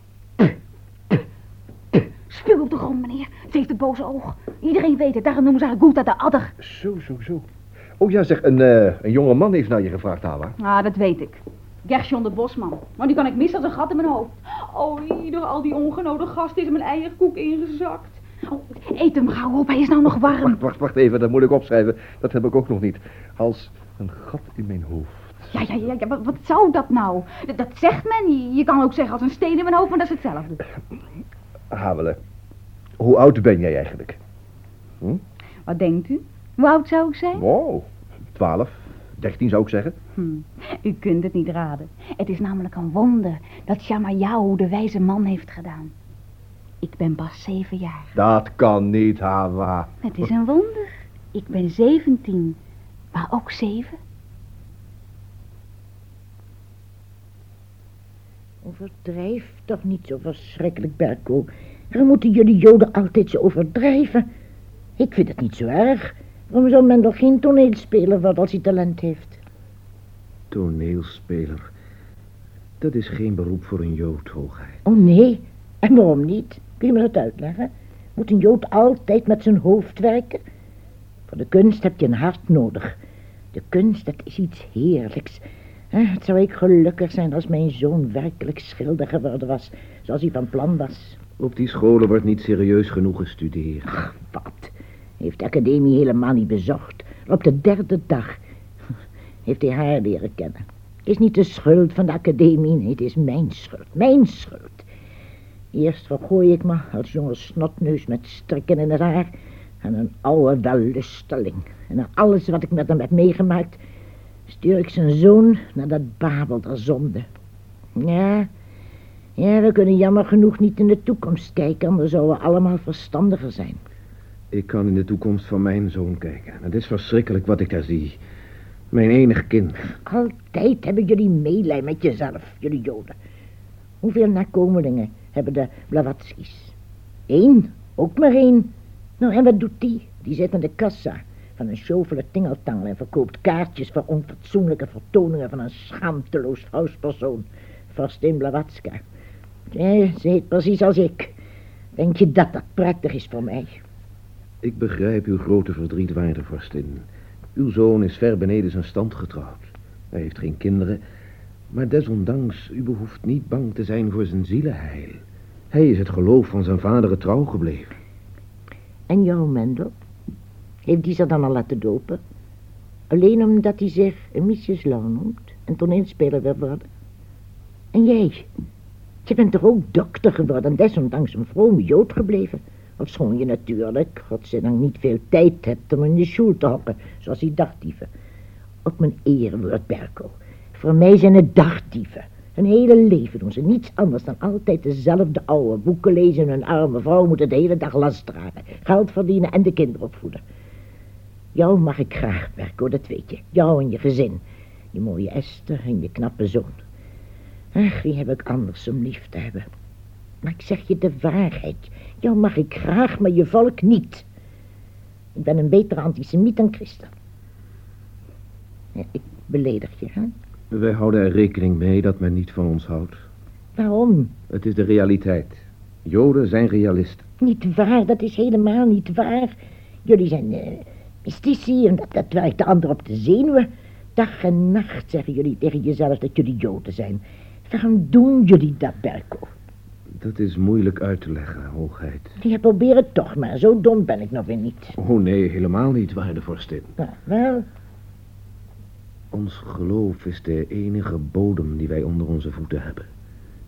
Spuw op de grond, meneer. Ze heeft het boze oog. Iedereen weet het. Daarom noemen ze haar Goeta de adder. Zo, zo, zo. Oh ja, zeg, een, eh, een jonge man heeft naar je gevraagd, Hava. Ah, dat weet ik. Gershon de Bosman. Maar die kan ik missen als een gat in mijn hoofd. Oh, door al die ongenode gasten is mijn eierkoek ingezakt. Oh, eet hem gauw op, hij is nou nog warm. Wacht, wacht, wacht even, dat moet ik opschrijven. Dat heb ik ook nog niet. Als een gat in mijn hoofd. Ja, ja, ja, ja wat, wat zou dat nou? Dat, dat zegt men. Je, je kan ook zeggen als een steen in mijn hoofd, maar dat is hetzelfde. Havelen, hoe oud ben jij eigenlijk? Wat denkt u? Hoe oud zou ik zijn? Wow, 12, 13 zou ik zeggen. Hm, u kunt het niet raden. Het is namelijk een wonder dat Shamayao de wijze man heeft gedaan. Ik ben pas zeven jaar. Dat kan niet, Hava. Het is een wonder. Ik ben zeventien, maar ook zeven. Overdrijf toch niet zo verschrikkelijk, Berko. Waarom moeten jullie joden altijd zo overdrijven? Ik vind het niet zo erg. Waarom zou Mendel geen toneelspeler worden als hij talent heeft? Toneelspeler. Dat is geen beroep voor een jood, hoogheid. Oh nee, en waarom niet? Kun je me dat uitleggen? Moet een jood altijd met zijn hoofd werken? Voor de kunst heb je een hart nodig. De kunst, dat is iets heerlijks. Het zou ik gelukkig zijn als mijn zoon werkelijk schilder geworden was, zoals hij van plan was. Op die scholen wordt niet serieus genoeg gestudeerd. Ach, wat? Heeft de academie helemaal niet bezocht. Op de derde dag heeft hij haar leren kennen. Het is niet de schuld van de academie, nee, het is mijn schuld. Mijn schuld. Eerst vergooi ik me als jonge snotneus met strikken in het haar aan een oude wellusteling. En na alles wat ik met hem heb meegemaakt, stuur ik zijn zoon naar dat Babel der zonde. Ja, ja, we kunnen jammer genoeg niet in de toekomst kijken, anders zouden we allemaal verstandiger zijn. Ik kan in de toekomst van mijn zoon kijken. Het is verschrikkelijk wat ik daar zie. Mijn enig kind. Altijd hebben jullie meelij met jezelf, jullie joden. Hoeveel nakomelingen hebben de Blavatskis? Eén, ook maar één. Nou, en wat doet die? Die zit in de kassa van een sjovele tingeltangel en verkoopt kaartjes voor onfatsoenlijke vertoningen van een schaamteloos vrouwspersoon. Vorstin Blavatska. Ja, ze heet precies als ik. Denk je dat dat prettig is voor mij? Ik begrijp uw grote verdriet, waarde vorstin. Uw zoon is ver beneden zijn stand getrouwd. Hij heeft geen kinderen. Maar desondanks, u behoeft niet bang te zijn voor zijn zielenheil. Hij is het geloof van zijn vader trouw gebleven. En jouw Mendel? Heeft die zich dan al laten dopen? Alleen omdat hij zich Amicis Lau noemt en toneelspeler wil worden? En jij? Je bent toch ook dokter geworden en desondanks een vrome jood gebleven? Ofschoon je natuurlijk, godzijdank, niet veel tijd hebt om in de school te hokken, zoals die dagdieven. Op mijn erewoord, Berko. Voor mij zijn het dagdieven. Hun hele leven doen ze niets anders dan altijd dezelfde oude boeken lezen. Hun arme vrouw moet het de hele dag last dragen. Geld verdienen en de kinderen opvoeden. Jou mag ik graag, Berko, dat weet je. Jou en je gezin. Je mooie Esther en je knappe zoon. Ach, wie heb ik anders om lief te hebben? Maar ik zeg je de waarheid. Jou mag ik graag, maar je volk niet. Ik ben een betere antisemiet dan christen. Ja, ik beledig je, hè? Wij houden er rekening mee dat men niet van ons houdt. Waarom? Het is de realiteit. Joden zijn realisten. Niet waar, dat is helemaal niet waar. Jullie zijn eh, mystici en dat, dat werkt de ander op de zenuwen. Dag en nacht zeggen jullie tegen jezelf dat jullie Joden zijn. Waarom doen jullie dat, Berko? Dat is moeilijk uit te leggen, hoogheid. Ja, probeer het toch maar. Zo dom ben ik nog weer niet. Oh nee, helemaal niet, waarde vorstin. Nou, wel, Ons geloof is de enige bodem die wij onder onze voeten hebben.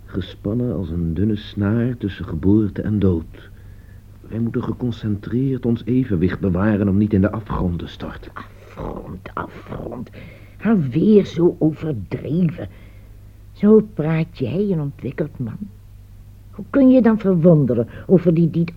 Gespannen als een dunne snaar tussen geboorte en dood. Wij moeten geconcentreerd ons evenwicht bewaren om niet in de afgrond te storten. afgrond, afgrond. Alweer zo overdreven. Zo praat jij, een ontwikkeld man. Hoe kun je dan verwonderen over die, die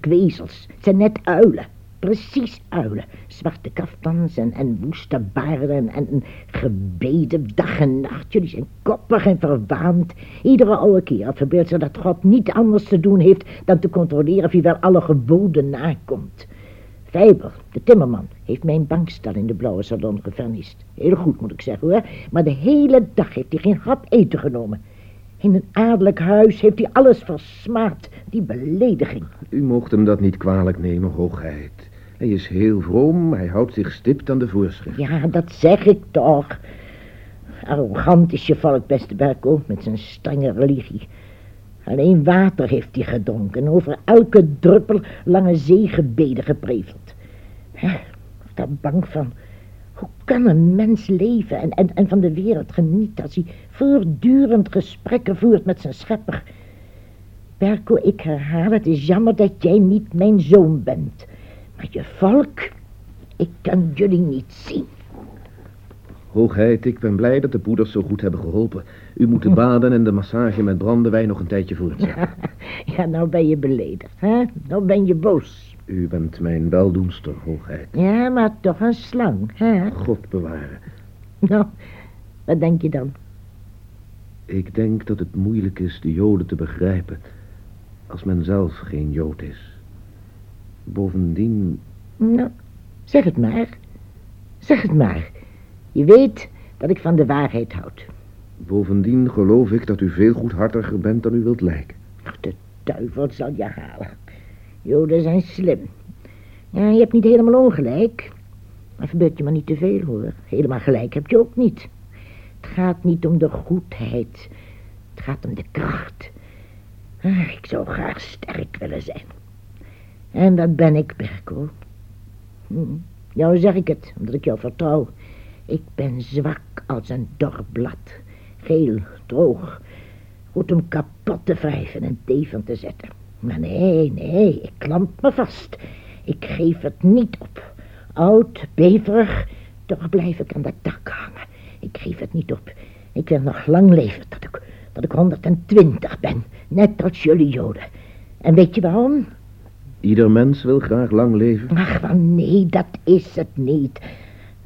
kwezels? Het zijn net uilen. Precies uilen. Zwarte kaftans en, en woeste baarden en, en gebeden dag en nacht. Jullie zijn koppig en verwaand. Iedere oude keer verbeeldt ze dat God niet anders te doen heeft dan te controleren wie wel alle geboden nakomt. Vijber, de timmerman, heeft mijn bankstel in de blauwe salon gevernist. Heel goed moet ik zeggen hoor. Maar de hele dag heeft hij geen hap eten genomen. In een adellijk huis heeft hij alles versmaad. Die belediging. U moogt hem dat niet kwalijk nemen, hoogheid. Hij is heel vroom, hij houdt zich stipt aan de voorschriften. Ja, dat zeg ik toch. Arrogant is je volk, beste Berko, met zijn strenge religie. Alleen water heeft hij gedronken, over elke druppel lange zeegebeden gepreveld. Word daar bang van. Hoe kan een mens leven en, en, en van de wereld genieten als hij voortdurend gesprekken voert met zijn schepper? Berko, ik herhaal, het is jammer dat jij niet mijn zoon bent. Maar je volk, ik kan jullie niet zien. Hoogheid, ik ben blij dat de poeders zo goed hebben geholpen. U moet de baden en de massage met brandewijn nog een tijdje voortzetten. Ja, nou ben je beledigd, hè? Nou ben je boos. U bent mijn weldoenster, hoogheid. Ja, maar toch een slang, hè? God bewaren. Nou, wat denk je dan? Ik denk dat het moeilijk is de Joden te begrijpen als men zelf geen Jood is. Bovendien, Nou, zeg het maar. Zeg het maar. Je weet dat ik van de waarheid houd. bovendien geloof ik dat u veel goedhartiger bent dan u wilt lijken. Ach, de duivel zal je halen. Joden zijn slim. Ja, je hebt niet helemaal ongelijk. Maar verbeeld je maar niet te veel, hoor. Helemaal gelijk heb je ook niet. Het gaat niet om de goedheid. Het gaat om de kracht. Ah, ik zou graag sterk willen zijn. En dat ben ik, Berko. Hm. Jou zeg ik het, omdat ik jou vertrouw. Ik ben zwak als een dor blad. Geel, droog. Goed om kapot te wrijven en teven te zetten. Maar nee, nee, ik klamp me vast. Ik geef het niet op. Oud, beverig, toch blijf ik aan dat dak hangen. Ik geef het niet op. Ik wil nog lang leven tot ik, tot ik 120 ben. Net als jullie joden. En weet je waarom? Ieder mens wil graag lang leven. Ach, maar nee, dat is het niet.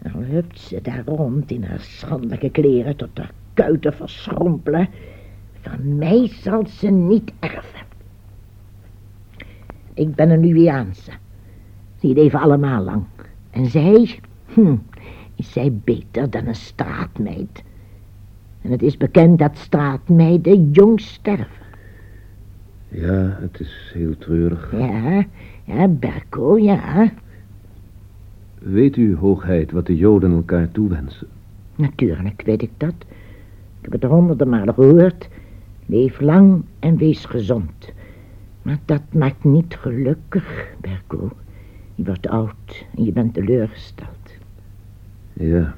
Nou hupt ze daar rond in haar schandelijke kleren tot haar kuiten verschrompelen. Van mij zal ze niet erven. Ik ben een Nubiaanse. Die leven allemaal lang. En zij, hm, is zij beter dan een straatmeid. En het is bekend dat straatmeiden jong sterven. Ja, het is heel treurig. Ja, ja, Berko, ja. Weet u, hoogheid, wat de Joden elkaar toewensen? Natuurlijk weet ik dat. Ik heb het honderden malen gehoord. Leef lang en wees gezond. Maar dat maakt niet gelukkig, Berko. Je wordt oud en je bent teleurgesteld. Ja,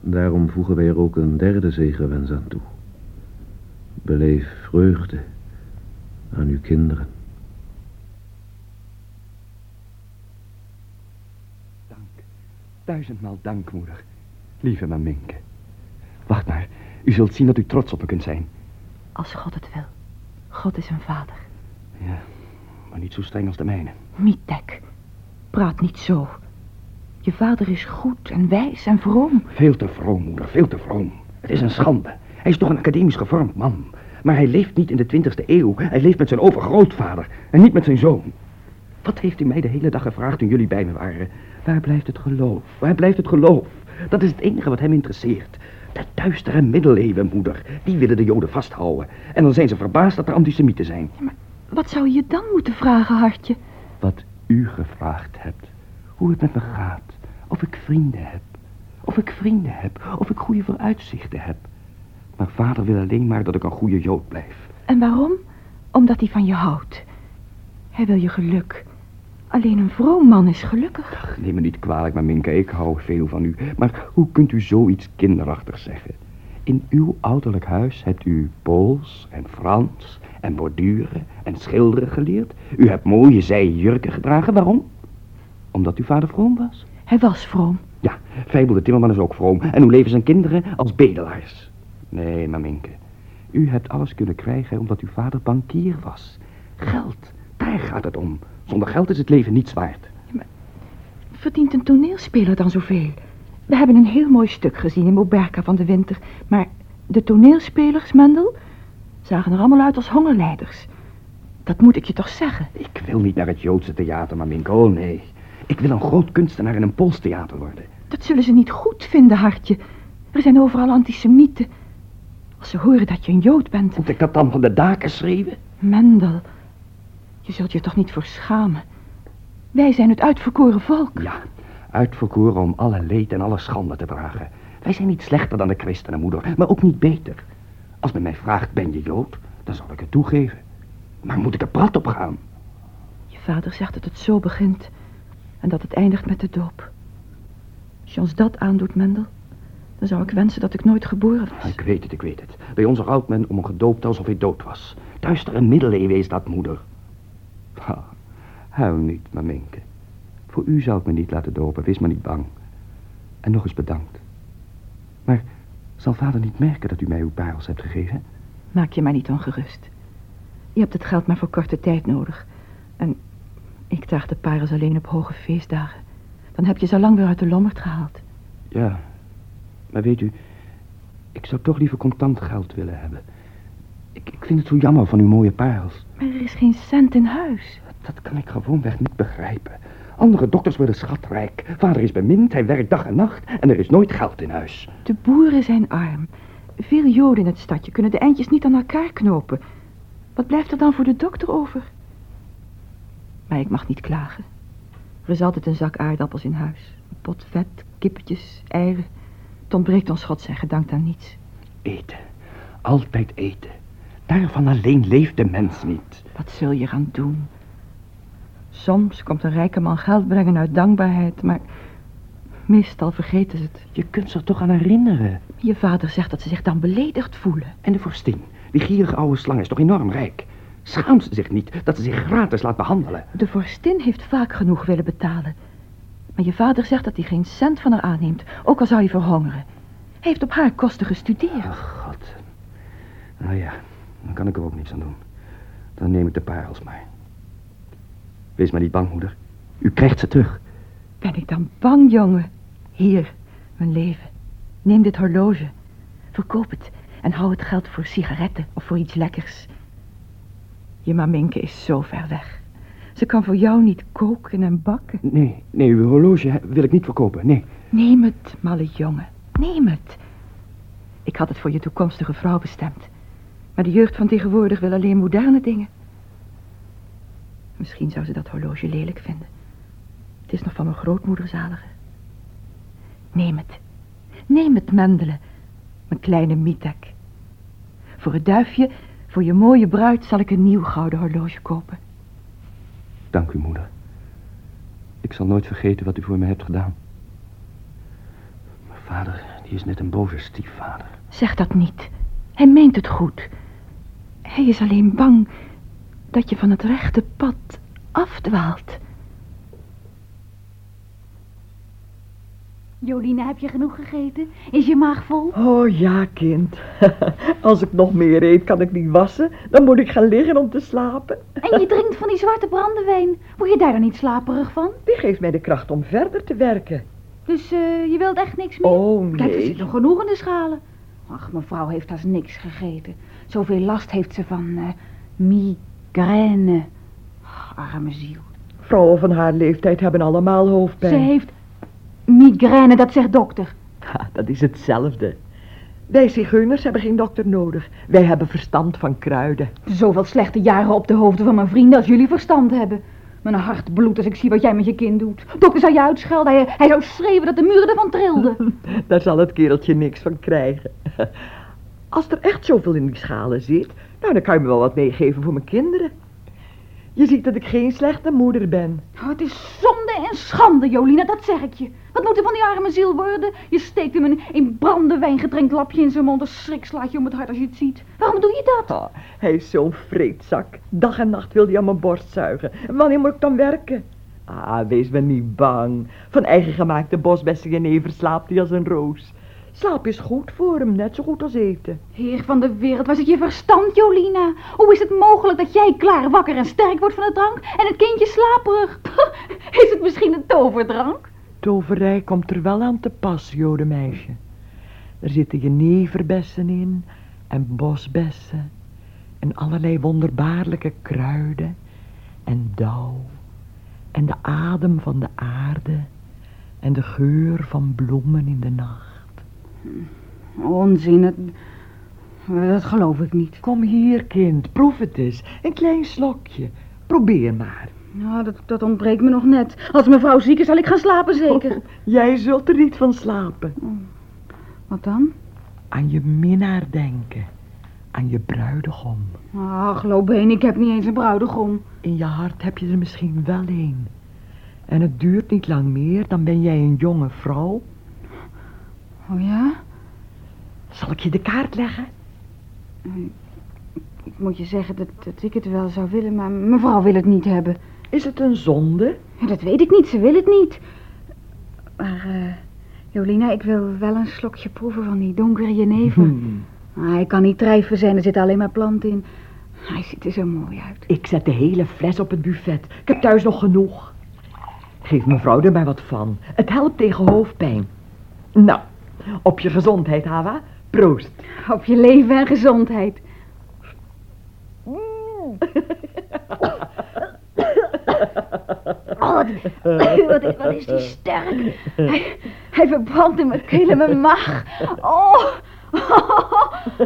daarom voegen wij er ook een derde zegenwens aan toe. Beleef vreugde aan uw kinderen. Dank. Duizendmaal dank, moeder. Lieve Maminke. Wacht maar. U zult zien dat u trots op me kunt zijn. Als God het wil. God is een vader. Ja, maar niet zo streng als de mijne. Mietek, praat niet zo. Je vader is goed en wijs en vroom. Veel te vroom, moeder. Veel te vroom. Het is een schande. Hij is toch een academisch gevormd man. Maar hij leeft niet in de 20e eeuw. Hij leeft met zijn overgrootvader en niet met zijn zoon. Wat heeft u mij de hele dag gevraagd toen jullie bij me waren? Waar blijft het geloof? Waar blijft het geloof? Dat is het enige wat hem interesseert. De duistere middeleeuwen, moeder. Die willen de joden vasthouden. En dan zijn ze verbaasd dat er antisemieten zijn. Wat zou je dan moeten vragen, hartje? Wat u gevraagd hebt. Hoe het met me gaat. Of ik vrienden heb. Of ik vrienden heb. Of ik goede vooruitzichten heb. Maar vader wil alleen maar dat ik een goede jood blijf. En waarom? Omdat hij van je houdt. Hij wil je geluk. Alleen een vroom man is gelukkig. Ach, neem me niet kwalijk, maar Minke, ik hou veel van u. Maar hoe kunt u zoiets kinderachtigs zeggen? In uw ouderlijk huis hebt u Pools en Frans en borduren en schilderen geleerd. U hebt mooie zijen jurken gedragen. Waarom? Omdat uw vader vroom was? Hij was vroom. Ja, Fijbel de Timmerman is ook vroom. En hoe leven zijn kinderen als bedelaars? Nee, Maminke. U hebt alles kunnen krijgen omdat uw vader bankier was. Geld, daar gaat het om. Zonder geld is het leven niets waard. Verdient een toneelspeler dan zoveel? We hebben een heel mooi stuk gezien in Moberka van de winter. Maar de toneelspelers, Mendel, zagen er allemaal uit als hongerleiders. Dat moet ik je toch zeggen? Ik wil niet naar het Joodse theater, Maminke. Oh, nee. Ik wil een groot kunstenaar in een Pools theater worden. Dat zullen ze niet goed vinden, hartje. Er zijn overal antisemieten. Als ze horen dat je een Jood bent. Moet ik dat dan van de daken schreeuwen? Mendel, je zult je toch niet voor schamen. Wij zijn het uitverkoren volk. Ja, uitverkoren om alle leed en alle schande te dragen. Wij zijn niet slechter dan de christenen, moeder, maar ook niet beter. Als men mij vraagt, ben je Jood, dan zal ik het toegeven. Maar moet ik er prat op gaan? Je vader zegt dat het zo begint en dat het eindigt met de doop. Als je ons dat aandoet, Mendel, dan zou ik wensen dat ik nooit geboren was. Ik weet het, ik weet het. Bij ons houdt men om een gedoopt alsof hij dood was. Duistere middeleeuwen is dat, moeder. Ha, huil niet, Maminke. Voor u zou ik me niet laten dopen, wees maar niet bang. En nog eens bedankt. Maar zal vader niet merken dat u mij uw parels hebt gegeven? Maak je maar niet ongerust. Je hebt het geld maar voor korte tijd nodig. En ik draag de parels alleen op hoge feestdagen. Dan heb je ze lang weer uit de lommerd gehaald. Ja, maar weet u, ik zou toch liever contant geld willen hebben. Ik, ik vind het zo jammer van uw mooie parels. Maar er is geen cent in huis. Dat kan ik gewoonweg niet begrijpen. Andere dokters worden schatrijk. Vader is bemind, hij werkt dag en nacht en er is nooit geld in huis. De boeren zijn arm. Veel joden in het stadje kunnen de eindjes niet aan elkaar knopen. Wat blijft er dan voor de dokter over? Maar ik mag niet klagen. Er is altijd een zak aardappels in huis. Een pot vet, kippetjes, eieren. Het ontbreekt ons God zijn gedankt aan niets. Eten. Altijd eten. Daarvan alleen leeft de mens niet. Wat zul je gaan doen? Soms komt een rijke man geld brengen uit dankbaarheid, maar meestal vergeten ze het. Je kunt zich toch aan herinneren. Je vader zegt dat ze zich dan beledigd voelen. En de vorstin, die gierige oude slang, is toch enorm rijk? Schaamt ze zich niet dat ze zich gratis laat behandelen? De vorstin heeft vaak genoeg willen betalen. Maar je vader zegt dat hij geen cent van haar aanneemt, ook al zou je verhongeren. Hij heeft op haar kosten gestudeerd. Ach, god. Nou ja, dan kan ik er ook niets aan doen. Dan neem ik de parels maar. Wees maar niet bang, moeder. U krijgt ze terug. Ben ik dan bang, jongen? Hier, mijn leven. Neem dit horloge. Verkoop het en hou het geld voor sigaretten of voor iets lekkers. Je maminke is zo ver weg. Ze kan voor jou niet koken en bakken. Nee, nee, uw horloge wil ik niet verkopen, nee. Neem het, malle jongen. Neem het. Ik had het voor je toekomstige vrouw bestemd. Maar de jeugd van tegenwoordig wil alleen moderne dingen. Misschien zou ze dat horloge lelijk vinden. Het is nog van mijn grootmoeder zalige. Neem het. Neem het, Mendelen. Mijn kleine Mietek. Voor het duifje, voor je mooie bruid, zal ik een nieuw gouden horloge kopen. Dank u, moeder. Ik zal nooit vergeten wat u voor me hebt gedaan. Mijn vader, die is net een boze stiefvader. Zeg dat niet. Hij meent het goed. Hij is alleen bang dat je van het rechte pad afdwaalt. Jolina, heb je genoeg gegeten? Is je maag vol? Oh ja, kind. Als ik nog meer eet, kan ik niet wassen. Dan moet ik gaan liggen om te slapen. En je drinkt van die zwarte brandewijn. Word je daar dan niet slaperig van? Die geeft mij de kracht om verder te werken. Dus eh, je wilt echt niks meer? Oh Kijk, er nee. zit nog genoeg in de schalen. Ach, mevrouw heeft haast niks gegeten. Zoveel last heeft ze van eh, migraine. Ach, arme ziel. Vrouwen van haar leeftijd hebben allemaal hoofdpijn. Ze heeft migraine, dat zegt dokter. Ha, dat is hetzelfde. Wij zigeuners hebben geen dokter nodig. Wij hebben verstand van kruiden. Zoveel slechte jaren op de hoofden van mijn vrienden als jullie verstand hebben. Mijn hart bloedt als ik zie wat jij met je kind doet. Dokter zou je uitschelden. Hij, hij zou schreeuwen dat de muren ervan trilden. Daar zal het kereltje niks van krijgen. Als er echt zoveel in die schalen zit, nou dan kan je me wel wat meegeven voor mijn kinderen. Je ziet dat ik geen slechte moeder ben. Oh, het is zonde en schande, Jolina, dat zeg ik je. Wat moet er van die arme ziel worden? Je steekt hem een in brandewijn getrenkt lapje in zijn mond. Een schrik slaat je om het hart als je het ziet. Waarom doe je dat? Ah, hij is zo'n vreedzak. Dag en nacht wil hij aan mijn borst zuigen. En wanneer moet ik dan werken? Ah, wees me niet bang. Van eigen gemaakte bosbessen jenever slaapt hij als een roos. Slaap is goed voor hem, net zo goed als eten. Heer van de wereld, waar zit je verstand, Jolina? Hoe is het mogelijk dat jij klaar, wakker en sterk wordt van de drank en het kindje slaperig? Is het misschien een toverdrank? Toverij komt er wel aan te pas, jodemeisje. Er zitten jeneverbessen in en bosbessen en allerlei wonderbaarlijke kruiden en dauw en de adem van de aarde en de geur van bloemen in de nacht. Onzin, dat, dat geloof ik niet. Kom hier, kind, proef het eens. Een klein slokje. Probeer maar. Nou, dat, dat ontbreekt me nog net. Als mevrouw ziek is, zal ik gaan slapen zeker. Jij zult er niet van slapen. Wat dan? Aan je minnaar denken. Aan je bruidegom. Ach, heen, ik heb niet eens een bruidegom. In je hart heb je er misschien wel een. En het duurt niet lang meer, dan ben jij een jonge vrouw. Oh ja? Zal ik je de kaart leggen? Ik moet je zeggen dat, dat ik het wel zou willen, maar mevrouw wil het niet hebben. Is het een zonde? Ja, dat weet ik niet, ze wil het niet. Maar, eh, Jolina, ik wil wel een slokje proeven van die donkere jenever. Hmm. Hij kan niet drijven zijn, er zitten alleen maar planten in. Hij ziet er zo mooi uit. Ik zet de hele fles op het buffet. Ik heb thuis nog genoeg. Geef mevrouw er mij wat van. Het helpt tegen hoofdpijn. Nou, op je gezondheid, Hawa. Proost. Op je leven en gezondheid. Oh, wat, wat, is, die sterk. Hij, hij verbrandt in mijn keel en mijn maag. Oh,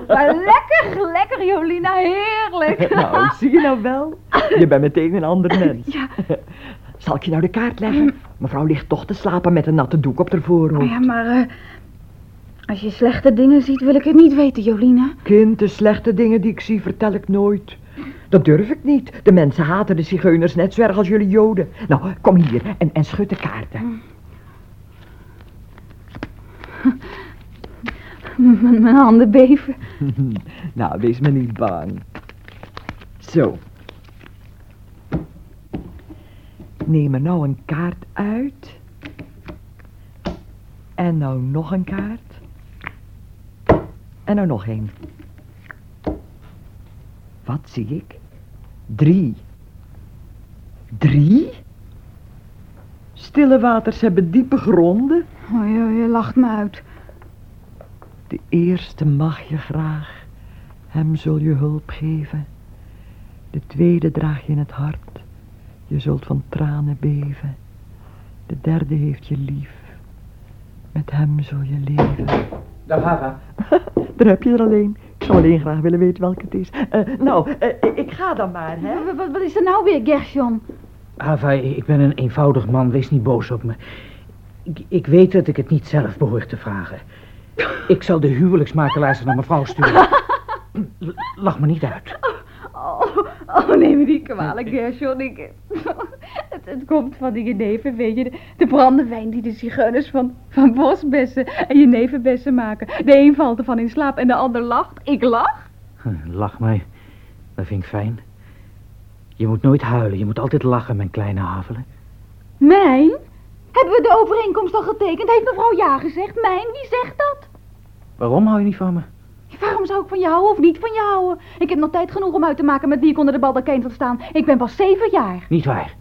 maar lekker, lekker Jolina, heerlijk. Nou, zie je nou wel? Je bent meteen een ander mens. Ja. Zal ik je nou de kaart leggen? Mevrouw ligt toch te slapen met een natte doek op haar voorhoofd. Ja, maar eh, als je slechte dingen ziet, wil ik het niet weten, Jolina. Kind, de slechte dingen die ik zie, vertel ik nooit. Dat durf ik niet. De mensen haten de zigeuners net zo erg als jullie joden. Nou, kom hier en, en schud de kaarten. M- mijn handen beven. nou, wees me niet bang. Zo. Neem er nou een kaart uit. En nou nog een kaart. En nou nog één. Wat zie ik? Drie. Drie? Stille waters hebben diepe gronden. Oh, je, je lacht me uit. De eerste mag je graag, hem zul je hulp geven. De tweede draag je in het hart, je zult van tranen beven. De derde heeft je lief, met hem zul je leven. Dag Hava. Daar heb je er alleen. Ik zou alleen graag willen weten welke het is. Eh, nou, eh, ik ga dan maar, hè. Wat, wat, wat is er nou weer, Gershon? Hava, ik ben een eenvoudig man, wees niet boos op me. Ik, ik weet dat ik het niet zelf behoor te vragen. Ik zal de huwelijksmakelaars naar mevrouw sturen. Lach me niet uit. Oh, neem me niet kwalijk, Gershon. Ik, het, het komt van die jenever, weet je. De, de brandewijn die de zigeuners van, van bosbessen en jeneverbessen maken. De een valt ervan in slaap en de ander lacht. Ik lach. Lach mij. Dat vind ik fijn. Je moet nooit huilen, je moet altijd lachen, mijn kleine havelen. Mijn? Hebben we de overeenkomst al getekend? Heeft mevrouw ja gezegd? Mijn? Wie zegt dat? Waarom hou je niet van me? Waarom zou ik van je houden of niet van je houden? Ik heb nog tijd genoeg om uit te maken met wie ik onder de baldakijn zal staan. Ik ben pas zeven jaar. Niet waar.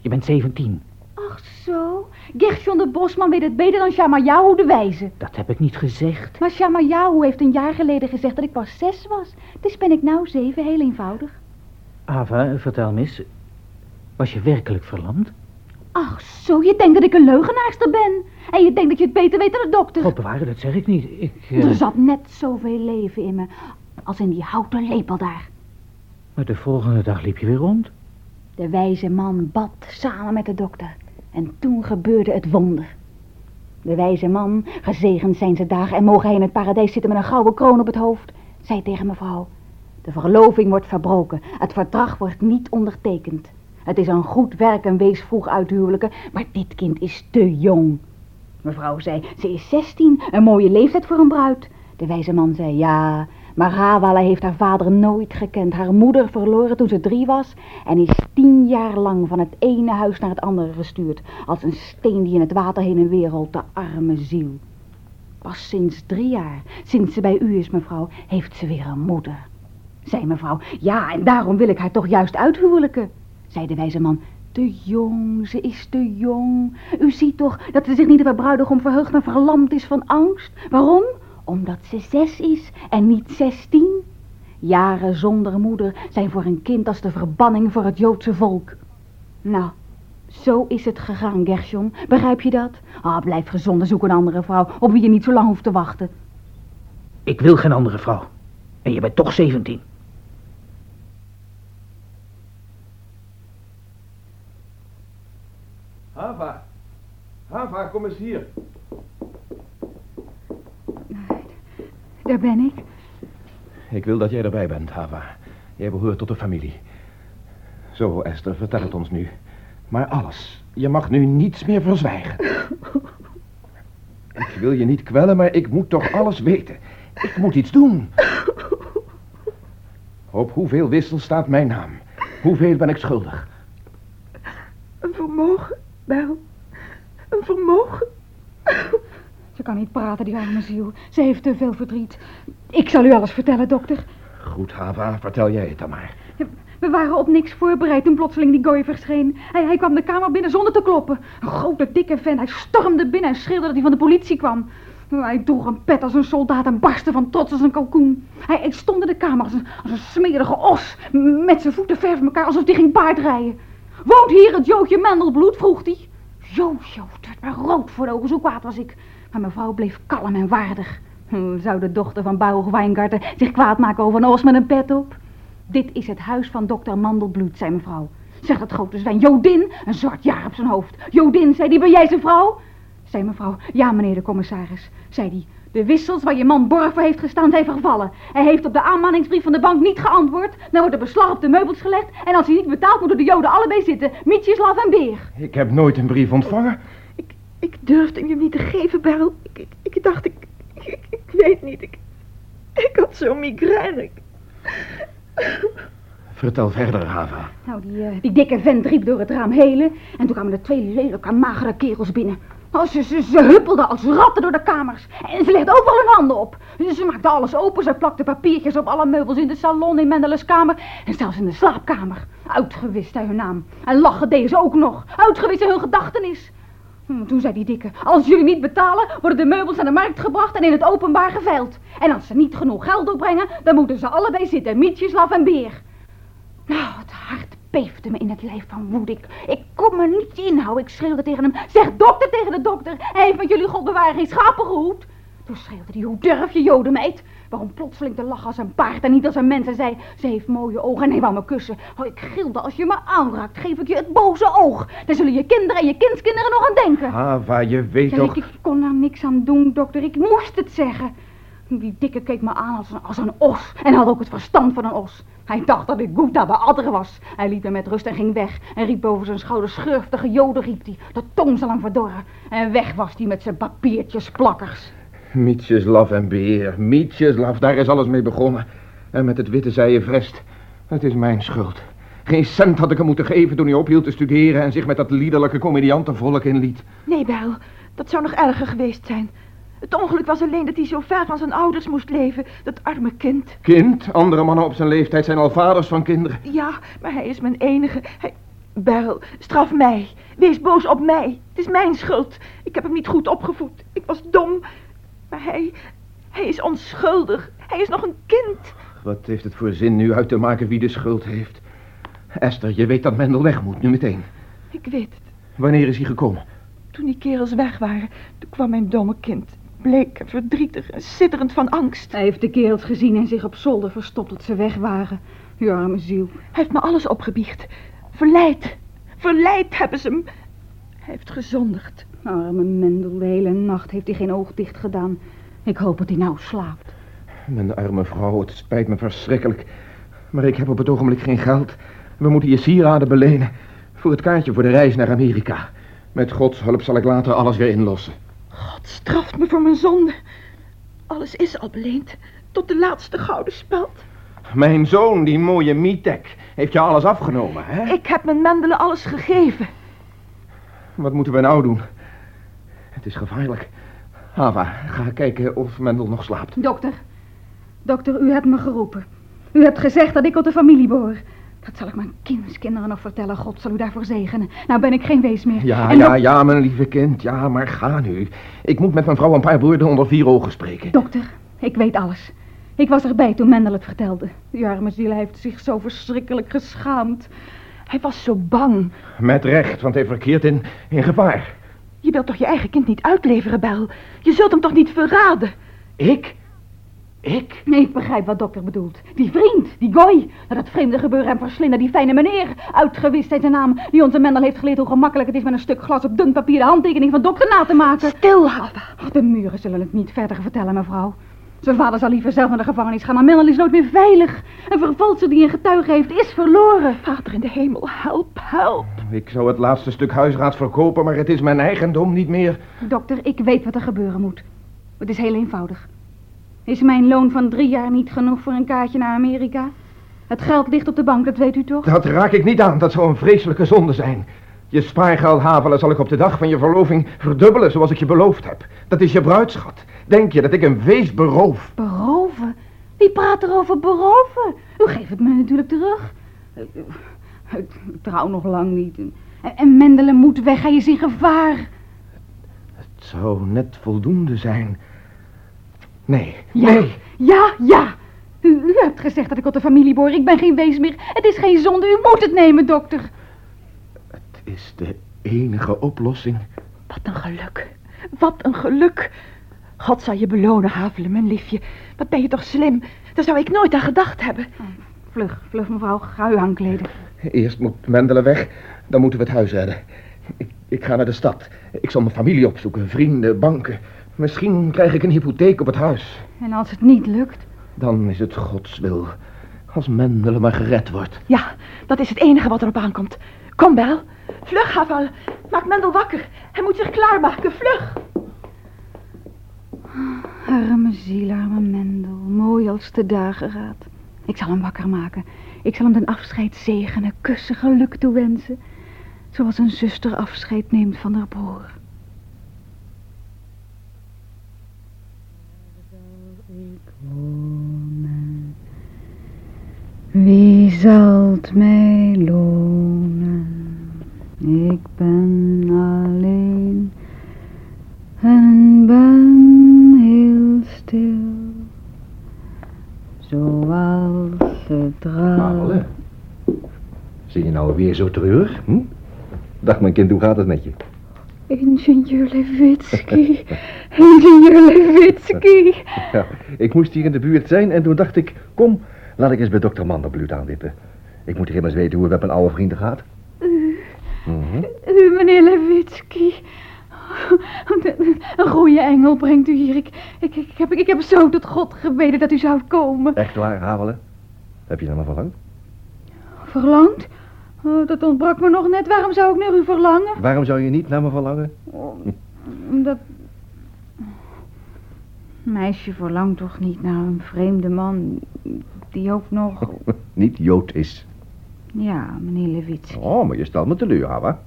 Je bent 17. Ach zo, Gershon de Bosman weet het beter dan Shamayahu de wijze. Dat heb ik niet gezegd. Maar Shamayahu heeft een jaar geleden gezegd dat ik pas zes was. Dus ben ik nou zeven, heel eenvoudig. Ava, vertel me eens. Was je werkelijk verlamd? Ach zo, je denkt dat ik een leugenaarster ben. En je denkt dat je het beter weet dan de dokter. God bewaren, dat zeg ik niet. Ik, eh, Er zat net zoveel leven in me als in die houten lepel daar. Maar de volgende dag liep je weer rond. De wijze man bad samen met de dokter. En toen gebeurde het wonder. De wijze man, gezegend zijn zijn dagen en mogen hij in het paradijs zitten met een gouden kroon op het hoofd, zei tegen mevrouw. De verloving wordt verbroken. Het verdrag wordt niet ondertekend. Het is een goed werk en wees vroeg uithuwelijken, maar dit kind is te jong. Mevrouw zei, ze is 16, een mooie leeftijd voor een bruid. De wijze man zei, ja, maar Rawala heeft haar vader nooit gekend. Haar moeder verloren toen ze drie was en is tien jaar lang van het ene huis naar het andere gestuurd. Als een steen die in het water heen en weer rolt, de arme ziel. Pas sinds drie jaar, sinds ze bij u is, mevrouw, heeft ze weer een moeder. Zei mevrouw, ja, en daarom wil ik haar toch juist uithuwelijken. Zei de wijze man, te jong, ze is te jong. U ziet toch dat ze zich niet haar bruidegom verheugt, maar verlamd is van angst. Waarom? Omdat ze zes is en niet zestien. Jaren zonder moeder zijn voor een kind als de verbanning voor het Joodse volk. Nou, zo is het gegaan, Gershon. Begrijp je dat? Ah, blijf gezond en zoek een andere vrouw op wie je niet zo lang hoeft te wachten. Ik wil geen andere vrouw. En je bent toch 17. Hava. Hava, kom eens hier. Daar ben ik. Ik wil dat jij erbij bent, Hava. Jij behoort tot de familie. Zo, Esther, vertel het ons nu. Maar alles. Je mag nu niets meer verzwijgen. Ik wil je niet kwellen, maar ik moet toch alles weten. Ik moet iets doen. Op hoeveel wissel staat mijn naam? Hoeveel ben ik schuldig? Een vermogen, wel. Ze kan niet praten, die arme ziel. Ze heeft te veel verdriet. Ik zal u alles vertellen, dokter. Goed, Hava, vertel jij het dan maar. We waren op niks voorbereid toen plotseling die gooi verscheen. Hij, hij kwam de kamer binnen zonder te kloppen. Een grote, dikke vent. Hij stormde binnen en schreeuwde dat hij van de politie kwam. Hij droeg een pet als een soldaat en barstte van trots als een kalkoen. Hij, stond in de kamer als een, als een smerige os. Met zijn voeten ver van elkaar alsof hij ging paardrijden. Woont hier het Joodje Mendelbloed? vroeg hij. Jo, jo, het werd maar rood voor de ogen, zo kwaad was ik. Maar mevrouw bleef kalm en waardig. Hm, Zou de dochter van Bauer Weingarten zich kwaad maken over een os met een pet op? Dit is het huis van dokter Mandelbloed, zei mevrouw. Zegt het grote zwijn, Jodin, een zwart jaar op zijn hoofd. Jodin, zei die, ben jij zijn vrouw? Zei mevrouw, ja meneer de commissaris, zei die. De wissels waar je man borg voor heeft gestaan zijn vervallen. Hij heeft op de aanmaningsbrief van de bank niet geantwoord. Dan wordt er beslag op de meubels gelegd. En als hij niet betaalt, moeten de joden allebei zitten. Mietjeslav en Beer. Ik heb nooit een brief ontvangen. Ik, ik durfde hem je niet te geven, Beryl. Ik, ik, ik dacht, ik, ik, ik weet niet. Ik, ik had zo'n migraine. Vertel verder, Hava. Nou, die, eh, die dikke vent riep door het raam helen. En toen kwamen er twee lelijke, magere kerels binnen. Oh, ze, ze, ze huppelden als ratten door de kamers. En ze legden overal hun handen op. Ze, maakten alles open. Ze plakten papiertjes op alle meubels in de salon, in Mendeles kamer. En zelfs in de slaapkamer. Uitgewist hij hun naam. En lachen deden ze ook nog. Uitgewist hun gedachtenis. Hm, Toen zei die dikke, als jullie niet betalen, worden de meubels naar de markt gebracht en in het openbaar geveild. En als ze niet genoeg geld opbrengen, dan moeten ze allebei zitten, Mietjeslav en Beer. Nou, het hart beefde me in het lijf van woede. Ik, ik kon me niet inhouden. Ik schreeuwde tegen hem. Zeg dokter tegen de dokter. Hij heeft met jullie God bewaren geen schapen gehoed. Toen schreeuwde hij, hoe durf je jodenmeid? Waarom plotseling te lachen als een paard en niet als een mens? En zei, ze heeft mooie ogen en hij wou me kussen. Oh, ik gilde, als je me aanraakt, geef ik je het boze oog. Daar zullen je kinderen en je kindskinderen nog aan denken. Hava, je weet Ja, toch... ik, ik kon er niks aan doen, dokter. Ik moest het zeggen. Die dikke keek me aan als een, als een os en had ook het verstand van een os. Hij dacht dat ik Gouda Beadder was. Hij liep me met rust en ging weg. En riep over zijn schouder schurftige joden, riep hij. De tong zal hem verdorren. En weg was hij met zijn papiertjes plakkers. Mietjeslav en Beer, Mietjeslav, daar is alles mee begonnen. En met het witte zei je vrest. Het is mijn schuld. Geen cent had ik hem moeten geven toen hij ophield te studeren en zich met dat liederlijke comediantenvolk inliet. Nee, Beryl, dat zou nog erger geweest zijn. Het ongeluk was alleen dat hij zo ver van zijn ouders moest leven. Dat arme kind. Kind, andere mannen op zijn leeftijd zijn al vaders van kinderen. Ja, maar hij is mijn enige. Hij, Beryl, straf mij. Wees boos op mij. Het is mijn schuld. Ik heb hem niet goed opgevoed. Ik was dom. Maar hij... Hij is onschuldig. Hij is nog een kind. Wat heeft het voor zin nu uit te maken wie de schuld heeft? Esther, je weet dat Mendel weg moet, nu meteen. Ik weet het. Wanneer is hij gekomen? Toen die kerels weg waren, toen kwam mijn domme kind. Bleek en verdrietig en sidderend van angst. Hij heeft de kerels gezien en zich op zolder verstopt tot ze weg waren. Je arme ziel. Hij heeft me alles opgebiecht. Verleid. Verleid hebben ze hem. Hij heeft gezondigd. Arme Mendel, de hele nacht heeft hij geen oog dicht gedaan. Ik hoop dat hij nou slaapt. Mijn arme vrouw, het spijt me verschrikkelijk. Maar ik heb op het ogenblik geen geld. We moeten je sieraden belenen. Voor het kaartje voor de reis naar Amerika. Met Gods hulp zal ik later alles weer inlossen. God straft me voor mijn zonde. Alles is al beleend. Tot de laatste gouden speld. Mijn zoon, die mooie Mitek, heeft je alles afgenomen, hè? Ik heb mijn Mendelen alles gegeven. Wat moeten we nou doen? Het is gevaarlijk. Hava, ga kijken of Mendel nog slaapt. Dokter, dokter, u hebt me geroepen. U hebt gezegd dat ik tot de familie behoor. Dat zal ik mijn kindskinderen nog vertellen. God zal u daarvoor zegenen. Nou ben ik geen wees meer. Ja, En ja, dok- ja, mijn lieve kind. Ja, maar ga nu. Ik moet met mijn vrouw een paar woorden onder vier ogen spreken. Dokter, ik weet alles. Ik was erbij toen Mendel het vertelde. Die arme ziel heeft zich zo verschrikkelijk geschaamd. Hij was zo bang. Met recht, want hij verkeert in, in gevaar. Je wilt toch je eigen kind niet uitleveren, Bel? Je zult hem toch niet verraden? Ik? Ik? Nee, ik begrijp wat dokter bedoelt. Die vriend, die gooi, dat het vreemde gebeuren hem verslinden. Die fijne meneer, uitgewist uit zijn naam, die onze Mendel heeft geleerd hoe gemakkelijk het is met een stuk glas op dun papier de handtekening van dokter na te maken. Stil, Hava. De muren zullen het niet verder vertellen, mevrouw. Zijn vader zal liever zelf naar de gevangenis gaan, maar Mendel is nooit meer veilig. Een vervalser die een getuige heeft, is verloren. Vader in de hemel, help, help. Ik zou het laatste stuk huisraad verkopen, maar het is mijn eigendom niet meer. Dokter, ik weet wat er gebeuren moet. Het is heel eenvoudig. Is mijn loon van drie jaar niet genoeg voor een kaartje naar Amerika? Het geld ligt op de bank, dat weet u toch? Dat raak ik niet aan, dat zou een vreselijke zonde zijn. Je spaargeld havelen zal ik op de dag van je verloving verdubbelen, zoals ik je beloofd heb. Dat is je bruidschat. Denk je dat ik een wees beroof? Beroven? Wie praat er over beroven? U geeft het me natuurlijk terug. Ik, trouw nog lang niet. En, en Mendelen moet weg, hij is in gevaar. Het zou net voldoende zijn. Nee, Ja, nee. ja, ja. U, u hebt gezegd dat ik tot de familie behoor. Ik ben geen wees meer. Het is geen zonde. U moet het nemen, dokter. Het is de enige oplossing. Wat een geluk. Wat een geluk. God zal je belonen, Havelen, mijn liefje. Wat ben je toch slim. Daar zou ik nooit aan gedacht hebben. Vlug, vlug mevrouw. Ga u aankleden. Eerst moet Mendelen weg, dan moeten we het huis redden. Ik, ik ga naar de stad. Ik zal mijn familie opzoeken, vrienden, banken. Misschien krijg ik een hypotheek op het huis. En als het niet lukt? Dan is het Gods wil. Als Mendelen maar gered wordt. Ja, dat is het enige wat erop aankomt. Kom, Bel. Vlug, Haval. Maak Mendel wakker. Hij moet zich klaarmaken. Vlug. Arme ziel, arme Mendel. Mooi als de dageraad. Ik zal hem wakker maken. Ik zal hem den afscheid zegenen, kussen, geluk toewensen. Zoals een zuster afscheid neemt van haar broer. Wie zal het mij lonen? Ik ben alleen en ben heel stil. Zoals het raam. Zie je nou weer zo treurig? Hm? Dag mijn kind, hoe gaat het met je? Ingenieur Levitsky. Ingenieur Levitsky. Ja, ik moest hier in de buurt zijn en toen dacht ik, kom, laat ik eens bij dokter Manderbloed aanwippen. Ik moet hier immers weten hoe het met mijn oude vrienden gaat. U, Mhm. u meneer Levitsky. Een goede engel brengt u hier. Ik, ik, ik, heb, ik heb zo tot God gebeden dat u zou komen. Echt waar, Havelen? Heb je naar me verlangd? Verlangd? Oh, dat ontbrak me nog net. Waarom zou ik naar u verlangen? Waarom zou je niet naar me verlangen? Omdat... Meisje verlangt toch niet naar een vreemde man die ook nog... niet Jood is. Ja, meneer Levitsky. Oh, maar je stelt me teleur, Hava.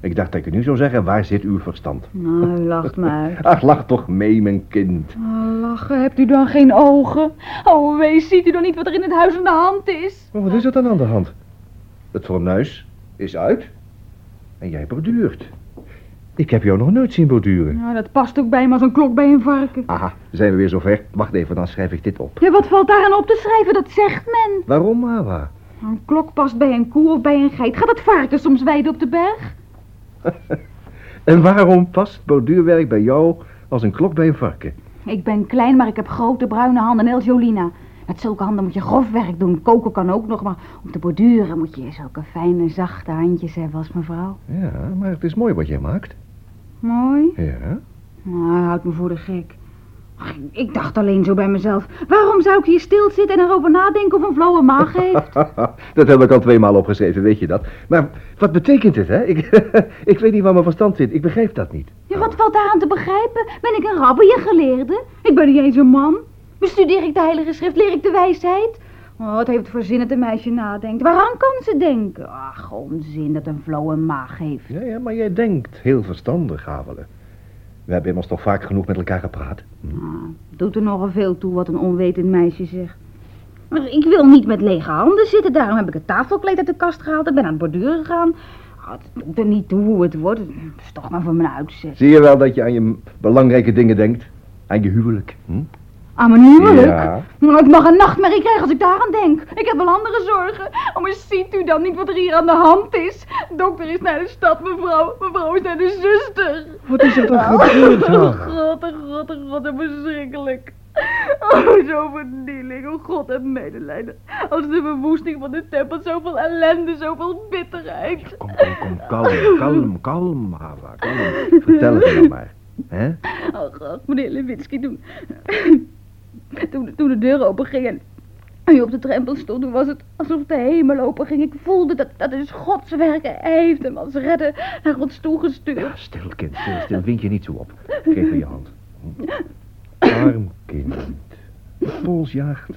Ik dacht dat ik nu zou zeggen, waar zit uw verstand? Nou, u lacht uit. Ach, lach toch mee, mijn kind. Oh, lachen, hebt u dan geen ogen? Oh, wees, ziet u dan niet wat er in het huis aan de hand is? Oh, wat is er dan aan de hand? Het fornuis, is uit. En jij borduurt. Ik heb jou nog nooit zien borduren. Nou, dat past ook bij me als een klok bij een varken. Aha, zijn we weer zover. Wacht even, dan schrijf ik dit op. Ja, wat valt daar aan op te schrijven? Dat zegt men. Waarom, Awa? Een klok past bij een koe of bij een geit. Gaat het varken soms weiden op de berg? En waarom past borduurwerk bij jou als een klok bij een varken? Ik ben klein, maar ik heb grote bruine handen, als Jolina. Met zulke handen moet je grof werk doen. Koken kan ook nog, maar om te borduren moet je zulke fijne, zachte handjes hebben als mevrouw. Ja, maar het is mooi wat jij maakt. Mooi. Ja. Nou, houdt me voor de gek. Ach, Ik dacht alleen zo bij mezelf. Waarom zou ik hier stilzitten en erover nadenken of een flauwe maag heeft? dat heb ik al twee maal opgeschreven, weet je dat? Maar wat betekent dit, hè? Ik, ik weet niet waar mijn verstand zit. Ik begrijp dat niet. Ja, wat valt daar aan te begrijpen? Ben ik een rabbi, een geleerde? Ik ben niet eens een man. Bestudeer ik de heilige schrift, leer ik de wijsheid? Oh, wat heeft het voor zin dat een meisje nadenkt? Waaraan kan ze denken? Ach, onzin dat een flauwe maag heeft. Ja, ja, maar jij denkt heel verstandig, Havelen. We hebben immers toch vaak genoeg met elkaar gepraat. Ah, doet er nogal veel toe wat een onwetend meisje zegt. Maar ik wil niet met lege handen zitten, daarom heb ik het tafelkleed uit de kast gehaald. Ik ben aan het borduren gegaan. Ah, het doet er niet toe hoe het wordt, het is toch maar voor mijn uitzet. Zie je wel dat je aan je belangrijke dingen denkt? Aan je huwelijk. Hm? Aan mijn huwelijk? Ja. Nou, ik mag een nachtmerrie krijgen als ik daaraan denk. Ik heb wel andere zorgen. Oh, maar ziet u dan niet wat er hier aan de hand is? Dokter is naar de stad, mevrouw. Mevrouw is naar de zuster. Wat is er dan gebeurd, Oh, Hava? god, oh, god, oh, god, en verschrikkelijk. Oh, zo verdieling. Oh, god, heb medelijden. Als de verwoesting van de tempel, zoveel ellende, zoveel bitterheid. Kom, kom, kom, kalm, kalm, kalm, Hava, kalm. Vertel het me dan maar. hè? Oh, god, meneer Lewinski, toen... toen, toen de deur open ging en u op de drempel stond, toen was het alsof de hemel open ging. Ik voelde dat, dat is Gods werk. Hij heeft hem als redder naar ons toegestuurd. Ja, stil, kind, stil, stil. Wind je niet zo op. Geef me je hand. Arm kind. De pols jaagt.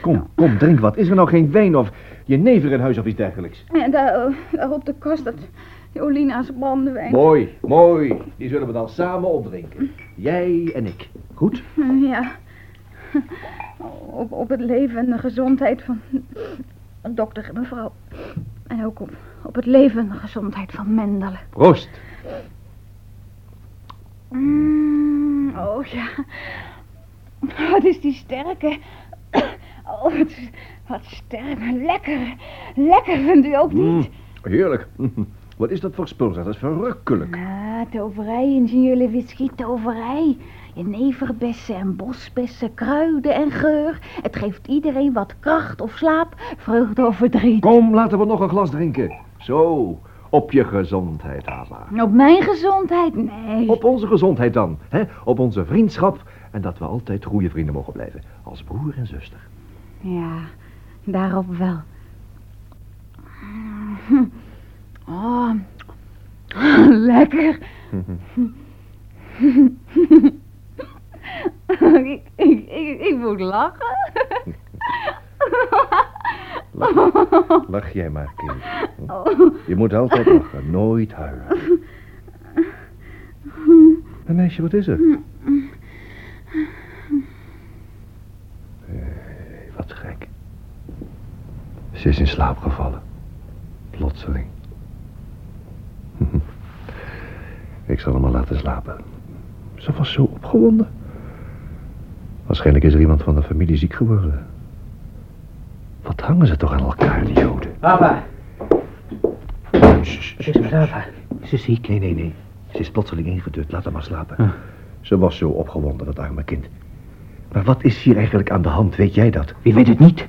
Kom, kom, drink wat. Is er nou geen wijn of jenever in huis of iets dergelijks? En daar, daar op de kast, dat Jolina's brandewijn. Mooi, mooi. Die zullen we dan samen opdrinken. Jij en ik. Goed? Ja. Op, op het leven en de gezondheid van een dokter en mevrouw. En ook op, op het leven en de gezondheid van Mendelen. Proost. Mm, oh ja. Wat is die sterke. Oh, wat, wat sterk. Lekker. Lekker vindt u ook niet? Mm, heerlijk. Wat is dat voor spul? Dat is verrukkelijk. Ah, toverij, ingenieur Lewitsky, toverij. Jeneverbessen en bosbessen, kruiden en geur. Het geeft iedereen wat kracht of slaap, vreugde of verdriet. Kom, laten we nog een glas drinken. Zo, op je gezondheid, Hava. Op mijn gezondheid? Nee. Op onze gezondheid dan. Hè? Op onze vriendschap. En dat we altijd goede vrienden mogen blijven. Als broer en zuster. Ja, daarop wel. Oh, lekker. ik, ik, ik, moet lachen. Lach, lach jij maar, kind. Je moet altijd lachen, nooit huilen. Een meisje, wat is er? Hey, wat gek. Ze is in slaap gevallen. Plotseling. Ik zal hem maar laten slapen. Ze was zo opgewonden. Waarschijnlijk is er iemand van de familie ziek geworden. Wat hangen ze toch aan elkaar, die joden? Papa, wat is met papa? Ze is ziek? Nee, nee, nee. Ze is plotseling ingedut. Laat haar maar slapen. Ze was zo opgewonden, dat arme kind. Maar wat is hier eigenlijk aan de hand? Weet jij dat? Wie weet het niet?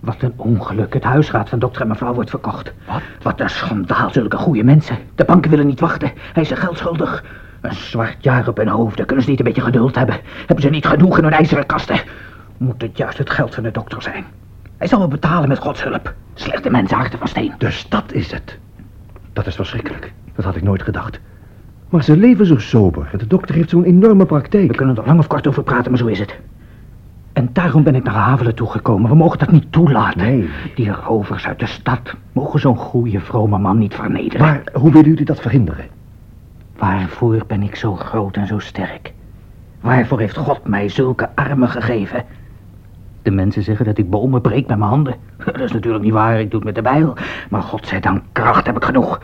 Wat een ongeluk. Het huisraad van dokter en mevrouw wordt verkocht. Wat? Wat een schandaal, zulke goede mensen. De banken willen niet wachten. Hij is er geld schuldig. Een zwart jaar op hun hoofden. Kunnen ze niet een beetje geduld hebben? Hebben ze niet genoeg in hun ijzeren kasten? Moet het juist het geld van de dokter zijn? Hij zal wel betalen met Gods hulp. Slechte mensen, harten van steen. Dus dat is het. Dat is verschrikkelijk. Dat had ik nooit gedacht. Maar ze leven zo sober. En de dokter heeft zo'n enorme praktijk. We kunnen er lang of kort over praten, maar zo is het. En daarom ben ik naar Havelen toegekomen. We mogen dat niet toelaten. Nee. Die rovers uit de stad mogen zo'n goede, vrome man niet vernederen. Maar hoe willen jullie dat verhinderen? Waarvoor ben ik zo groot en zo sterk? Waarvoor heeft God mij zulke armen gegeven? De mensen zeggen dat ik bomen breek met mijn handen. Dat is natuurlijk niet waar, ik doe het met de bijl. Maar godzijdank, kracht heb ik genoeg.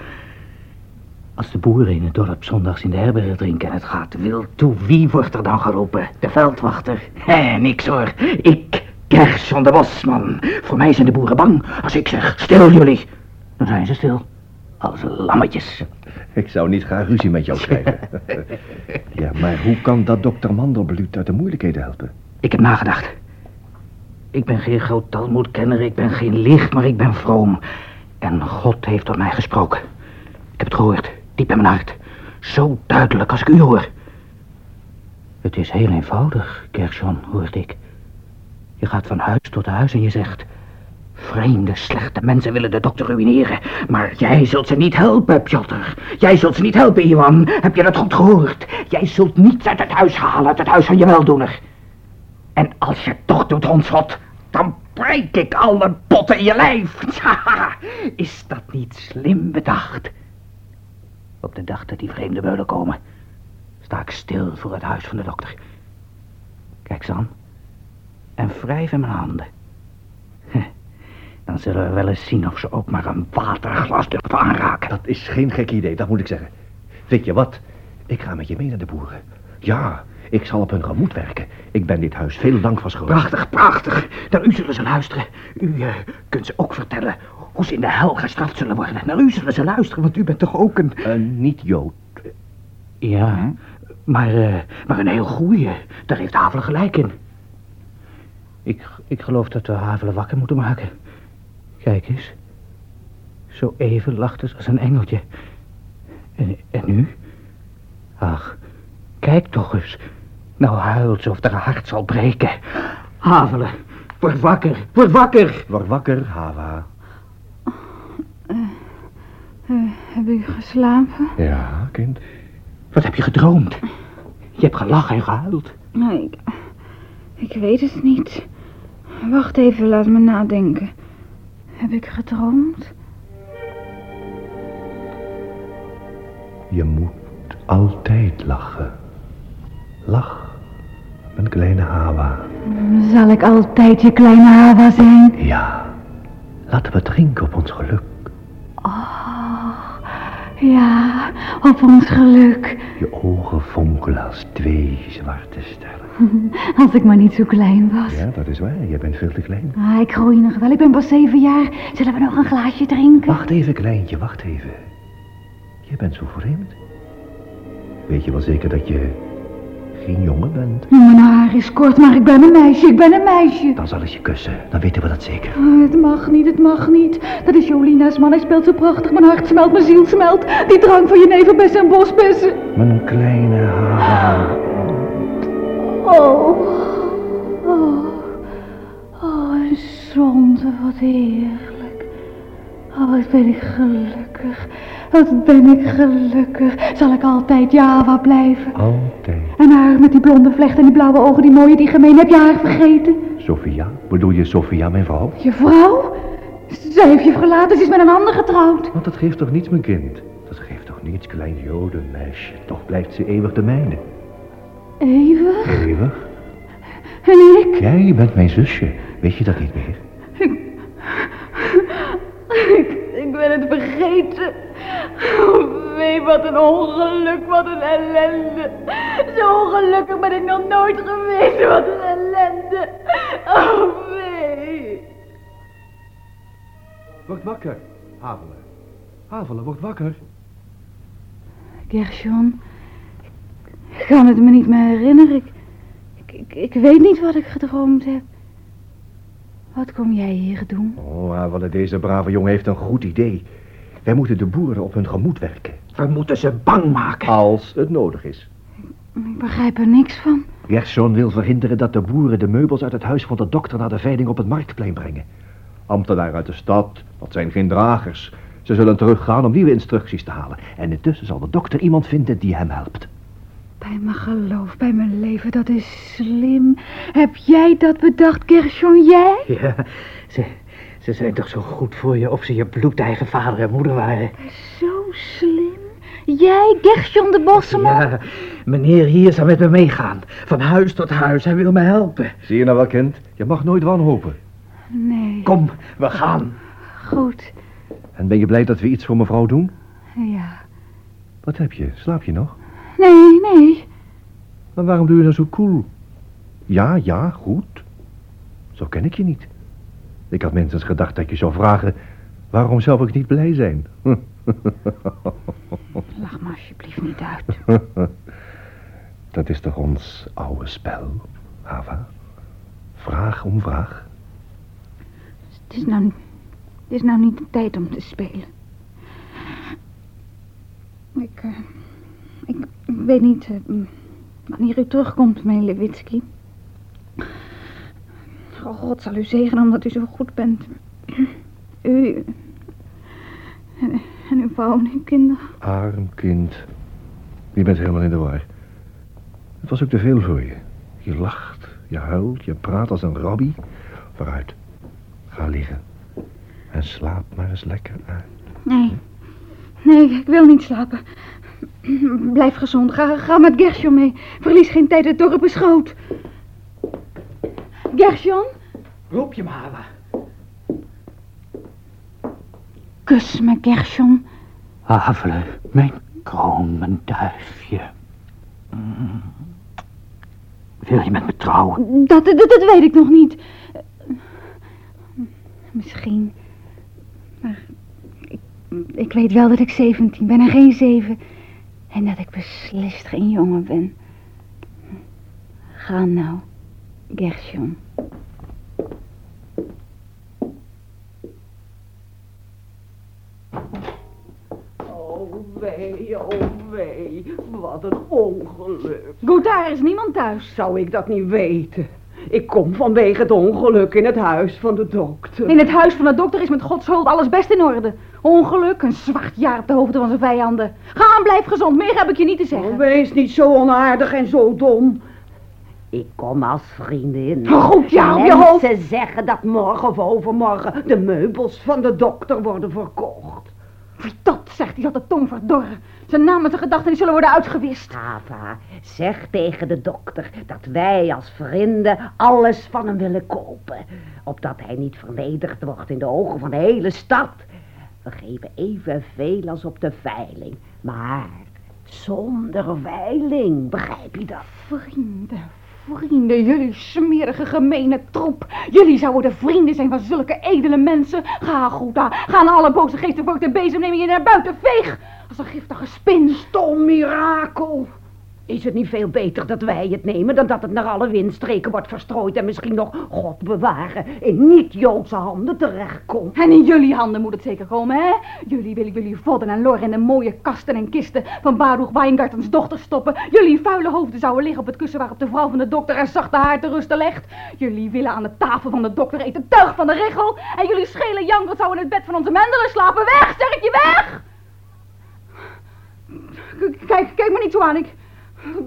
Als de boeren in het dorp zondags in de herberg drinken en het gaat wild toe, wie wordt er dan geroepen? De veldwachter? Hé, niks hoor. Ik, Gerson de Bosman. Voor mij zijn de boeren bang. Als ik zeg, stil jullie, dan zijn ze stil. Als lammetjes. Ik zou niet graag ruzie met jou krijgen. ja, maar hoe kan dat dokter Mandelblut uit de moeilijkheden helpen? Ik heb nagedacht. Ik ben geen groot talmoedkenner, ik ben geen licht, maar ik ben vroom. En God heeft tot mij gesproken. Ik heb het gehoord, diep in mijn hart. Zo duidelijk als ik u hoor. Het is heel eenvoudig, Gershon, hoorde ik. Je gaat van huis tot huis en je zegt... Vreemde, slechte mensen willen de dokter ruïneren. Maar jij zult ze niet helpen, Piotr. Jij zult ze niet helpen, Iwan. Heb je dat goed gehoord? Jij zult niets uit het huis halen, uit het huis van je weldoener. En als je toch doet, hondschot, dan breek ik alle potten in je lijf. Is dat niet slim bedacht? Op de dag dat die vreemde beulen komen, sta ik stil voor het huis van de dokter. Kijk eens aan. En wrijf in mijn handen. Dan zullen we wel eens zien of ze ook maar een waterglas durven aanraken. Dat is geen gek idee, dat moet ik zeggen. Weet je wat? Ik ga met je mee naar de boeren. Ja, ik zal op hun gemoed werken. Ik ben dit huis veel dank van schuldig. Prachtig, prachtig. Naar u zullen ze luisteren. U eh, kunt ze ook vertellen hoe ze in de hel gestraft zullen worden. Naar u zullen ze luisteren, want u bent toch ook een... Een niet-Jood. Ja, maar, eh, maar een heel goeie. Daar heeft Havelen gelijk in. Ik, ik geloof dat we Havelen wakker moeten maken. Kijk eens. Zo even lachte ze als een engeltje. En, en nu? Ach, kijk toch eens. Nou huilt ze of haar hart zal breken. Havelen, word wakker, word wakker. Word wakker, Hava. heb u geslapen? Ja, kind. Wat heb je gedroomd? Je hebt gelachen en gehuild. Nee, ik, ik weet het niet. Wacht even, laat me nadenken. Heb ik gedroomd? Je moet altijd lachen. Lach, mijn kleine Hava. Zal ik altijd je kleine Hava zijn? Ja, laten we drinken op ons geluk. Ja, op ons geluk. Je ogen fonkelen als twee zwarte sterren. Als ik maar niet zo klein was. Ja, dat is waar. Je bent veel te klein. Ah, ik groei nog wel. Ik ben pas zeven jaar. Zullen we nog een glaasje drinken? Wacht even, kleintje, wacht even. Je bent zo vreemd. Weet je wel zeker dat je geen jongen bent? Mijn haar is kort, maar ik ben een meisje. Ik ben een meisje. Dan zal ik je kussen. Dan weten we dat zeker. Ah, het mag niet, het mag niet. Dat is Jolina's man. Hij speelt zo prachtig. Mijn hart smelt, mijn ziel smelt. Die drank van je nevenbessen en bosbessen. Mijn kleine Hava. Oh. Oh. Oh, een zonde. Wat heerlijk. Oh, wat ben ik gelukkig. Wat ben ik gelukkig. Zal ik altijd Java blijven? Altijd. En haar met die blonde vlecht en die blauwe ogen, die mooie, die gemeen. Heb je haar vergeten? Sophia? Bedoel je Sophia, mijn vrouw? Je vrouw? Zij heeft je verlaten. Ze is met een ander getrouwd. Want dat geeft toch niets, mijn kind? Dat geeft toch niets, klein jodenmeisje. Toch blijft ze eeuwig de mijne. Eeuwig? Eeuwig? En ik? Jij bent mijn zusje. Weet je dat niet meer? Ik, ik ben het vergeten. Oh, wee, wat een ongeluk, wat een ellende. Zo ongelukkig ben ik nog nooit geweest, wat een ellende. Oh, wee. Word wakker, Havelen. Havelen, word wakker. Gershon, ik kan het me niet meer herinneren. Ik, ik, ik, ik weet niet wat ik gedroomd heb. Wat kom jij hier doen? Oh, deze brave jongen heeft een goed idee. Wij moeten de boeren op hun gemoed werken. We moeten ze bang maken. Als het nodig is. Ik begrijp er niks van. Gerson wil verhinderen dat de boeren de meubels uit het huis van de dokter naar de veiling op het marktplein brengen. Ambtenaren uit de stad, dat zijn geen dragers. Ze zullen teruggaan om nieuwe instructies te halen. En intussen zal de dokter iemand vinden die hem helpt. Bij mijn geloof, bij mijn leven, dat is slim. Heb jij dat bedacht, Gershon? Jij? Ja, ze, ze zijn toch zo goed voor je of ze je bloedeigen vader en moeder waren. Zo slim. Jij, Gershon de Bosseman? Ja, Meneer hier zal met me meegaan. Van huis tot huis. Hij wil me helpen. Zie je nou wel, kind? Je mag nooit wanhopen. Nee. Kom, we gaan. Goed. En ben je blij dat we iets voor mevrouw doen? Ja. Wat heb je? Slaap je nog? Nee, nee. Maar waarom doe je dan zo koel? Ja, ja, goed. Zo ken ik je niet. Ik had minstens gedacht dat je zou vragen... waarom zou ik niet blij zijn? Lach me alsjeblieft niet uit. Dat is toch ons oude spel, Ava? Vraag om vraag. Het is nou, het is nou niet de tijd om te spelen. Ik, eh, ik weet niet eh, wanneer u terugkomt, meneer Lewitsky. Oh, God zal u zegenen omdat u zo goed bent. U en, en uw vrouw en uw kinderen. Arm kind. Je bent helemaal in de war. Het was ook te veel voor je. Je lacht, je huilt, je praat als een rabbi. Vooruit. Ga liggen. En slaap maar eens lekker uit. Nee, nee, ik wil niet slapen. Blijf gezond. Ga, ga met Gershon mee. Verlies geen tijd, het dorp is groot. Gershon, Roep je me, kus me, Gershon. Havelen, mijn kroon, mijn duifje. Mm. Wil je met me trouwen? Dat, dat, dat weet ik nog niet. Misschien. Maar ik, ik weet wel dat ik 17 ben en geen zeven. En dat ik beslist geen jongen ben. Ga nou, Gershon. Oh wee, oh wee, wat een ongeluk. Goed, daar is niemand thuis. Zou ik dat niet weten? Ik kom vanwege het ongeluk in het huis van de dokter. In het huis van de dokter is met Gods hulp alles best in orde. Ongeluk, een zwart jaar op de hoofden van zijn vijanden. Ga en blijf gezond, meer heb ik je niet te zeggen. Oh, wees niet zo onaardig en zo dom. Ik kom als vriendin. Goed, ja, op je hoofd. Mensen zeggen dat morgen of overmorgen de meubels van de dokter worden verkocht. Dat zegt, die had de tong verdorren. Zijn naam en zijn gedachten die zullen worden uitgewist. Ava, zeg tegen de dokter dat wij als vrienden alles van hem willen kopen. Opdat hij niet vernederd wordt in de ogen van de hele stad. We geven evenveel als op de veiling. Maar zonder veiling, begrijp je dat? Vrienden, vrienden, jullie smerige, gemene troep. Jullie zouden de vrienden zijn van zulke edele mensen. Ga goed ga naar alle boze geesten voor de bezem neem je naar buiten veeg. Als een giftige spin. Stom mirakel. Is het niet veel beter dat wij het nemen dan dat het naar alle windstreken wordt verstrooid en misschien nog, God bewaren, in niet-Joodse handen terechtkomt? En in jullie handen moet het zeker komen, hè? Jullie willen jullie vodden en lor in de mooie kasten en kisten van Baruch Weingartens dochter stoppen. Jullie vuile hoofden zouden liggen op het kussen waarop de vrouw van de dokter haar zachte haar te rusten legt. Jullie willen aan de tafel van de dokter eten tuig van de richel. En jullie schele jankers zouden in het bed van onze mendelen slapen. Weg, zeg ik je, weg! Kijk, kijk me niet zo aan, ik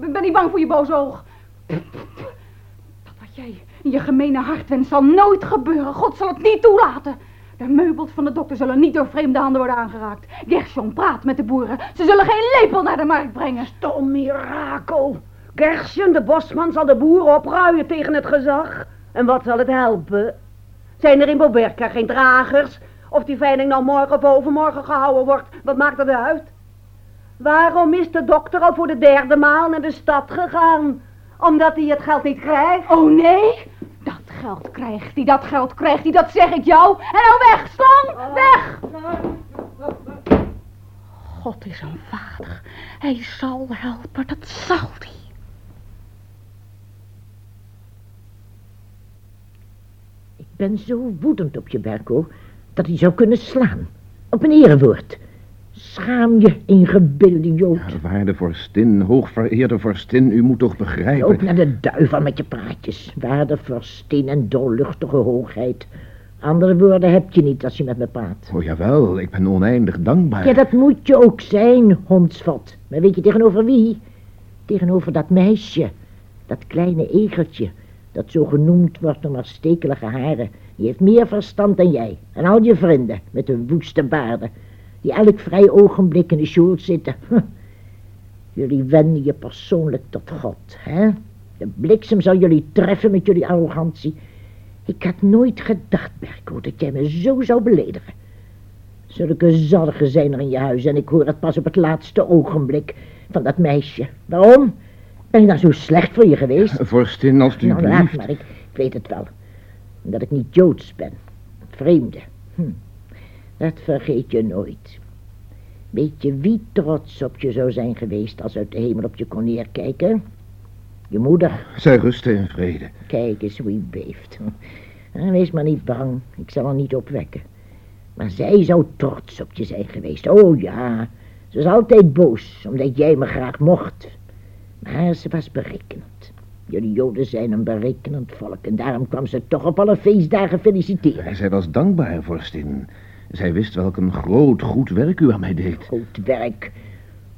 ik ben niet bang voor je boze oog. Dat wat jij in je gemene hart wenst zal nooit gebeuren. God zal het niet toelaten. De meubels van de dokter zullen niet door vreemde handen worden aangeraakt. Gershon praat met de boeren. Ze zullen geen lepel naar de markt brengen. Stom mirakel. Gershon, de bosman, zal de boeren opruien tegen het gezag. En wat zal het helpen? Zijn er in Boberka geen dragers? Of die veiling nou morgen of overmorgen gehouden wordt, wat maakt het uit? Waarom is de dokter al voor de derde maal naar de stad gegaan? Omdat hij het geld niet krijgt? Oh nee, dat geld krijgt hij, dat geld krijgt hij, dat zeg ik jou. En nou weg, slang, weg! God is een vader. Hij zal helpen, dat zal hij. Ik ben zo woedend op je, Berko, dat hij zou kunnen slaan. Op een erewoord. Schaam je, ingebeelde Jood. Ja, waarde vorstin, hoogvereerde vorstin, u moet toch begrijpen... Loop naar de duivel met je praatjes. Waarde vorstin en doorluchtige hoogheid. Andere woorden heb je niet als je met me praat. Oh jawel, ik ben oneindig dankbaar. Ja, dat moet je ook zijn, hondsvat. Maar weet je tegenover wie? Tegenover dat meisje. Dat kleine egeltje. Dat zo genoemd wordt om haar stekelige haren. Die heeft meer verstand dan jij. En al je vrienden met hun woeste baarden. Die elk vrij ogenblik in de school zitten. Jullie wenden je persoonlijk tot God, hè? De bliksem zal jullie treffen met jullie arrogantie. Ik had nooit gedacht, Berko, dat jij me zo zou beledigen. Zulke zorgen zijn er in je huis en ik hoor het pas op het laatste ogenblik van dat meisje. Waarom? Ben ik nou zo slecht voor je geweest? Vorstin, Nou, alstublieft. laat maar, ik, ik weet het wel. Dat ik niet Joods ben. Vreemde. Hm. Dat vergeet je nooit. Weet je wie trots op je zou zijn geweest als uit de hemel op je kon neerkijken? Je moeder. Zij rusten in vrede. Kijk eens hoe hij beeft. Wees maar niet bang, ik zal haar niet opwekken. Maar zij zou trots op je zijn geweest. Oh ja, ze was altijd boos, omdat jij me graag mocht. Maar ze was berekenend. Jullie joden zijn een berekenend volk en daarom kwam ze toch op alle feestdagen feliciteren. Zij was dankbaar, vorstin. Zij wist welk een groot, goed werk u aan mij deed. Goed werk.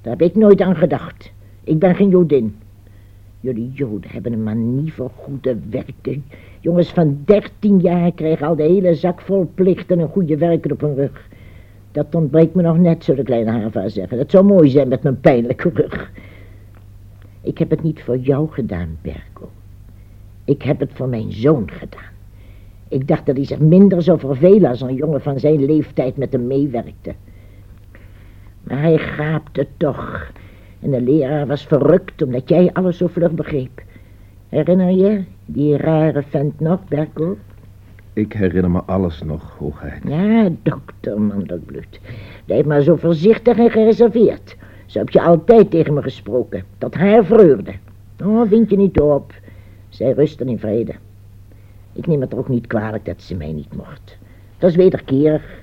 Daar heb ik nooit aan gedacht. Ik ben geen jodin. Jullie joden hebben een manie voor goede werken. Jongens van dertien jaar krijgen al de hele zak vol plichten en goede werken op hun rug. Dat ontbreekt me nog net, de kleine Hava zeggen. Dat zou mooi zijn met mijn pijnlijke rug. Ik heb het niet voor jou gedaan, Berko. Ik heb het voor mijn zoon gedaan. Ik dacht dat hij zich minder zou vervelen als een jongen van zijn leeftijd met hem meewerkte. Maar hij gaapte toch. En de leraar was verrukt omdat jij alles zo vlug begreep. Herinner je die rare vent nog, Berko? Ik herinner me alles nog, hoogheid. Ja, dokter Mandelbloed. Blijf maar zo voorzichtig en gereserveerd. Zo heb je altijd tegen me gesproken. Tot haar vreugde. Oh, vind je niet op. Zij rusten in vrede. Ik neem het er ook niet kwalijk dat ze mij niet mocht. Dat is wederkerig.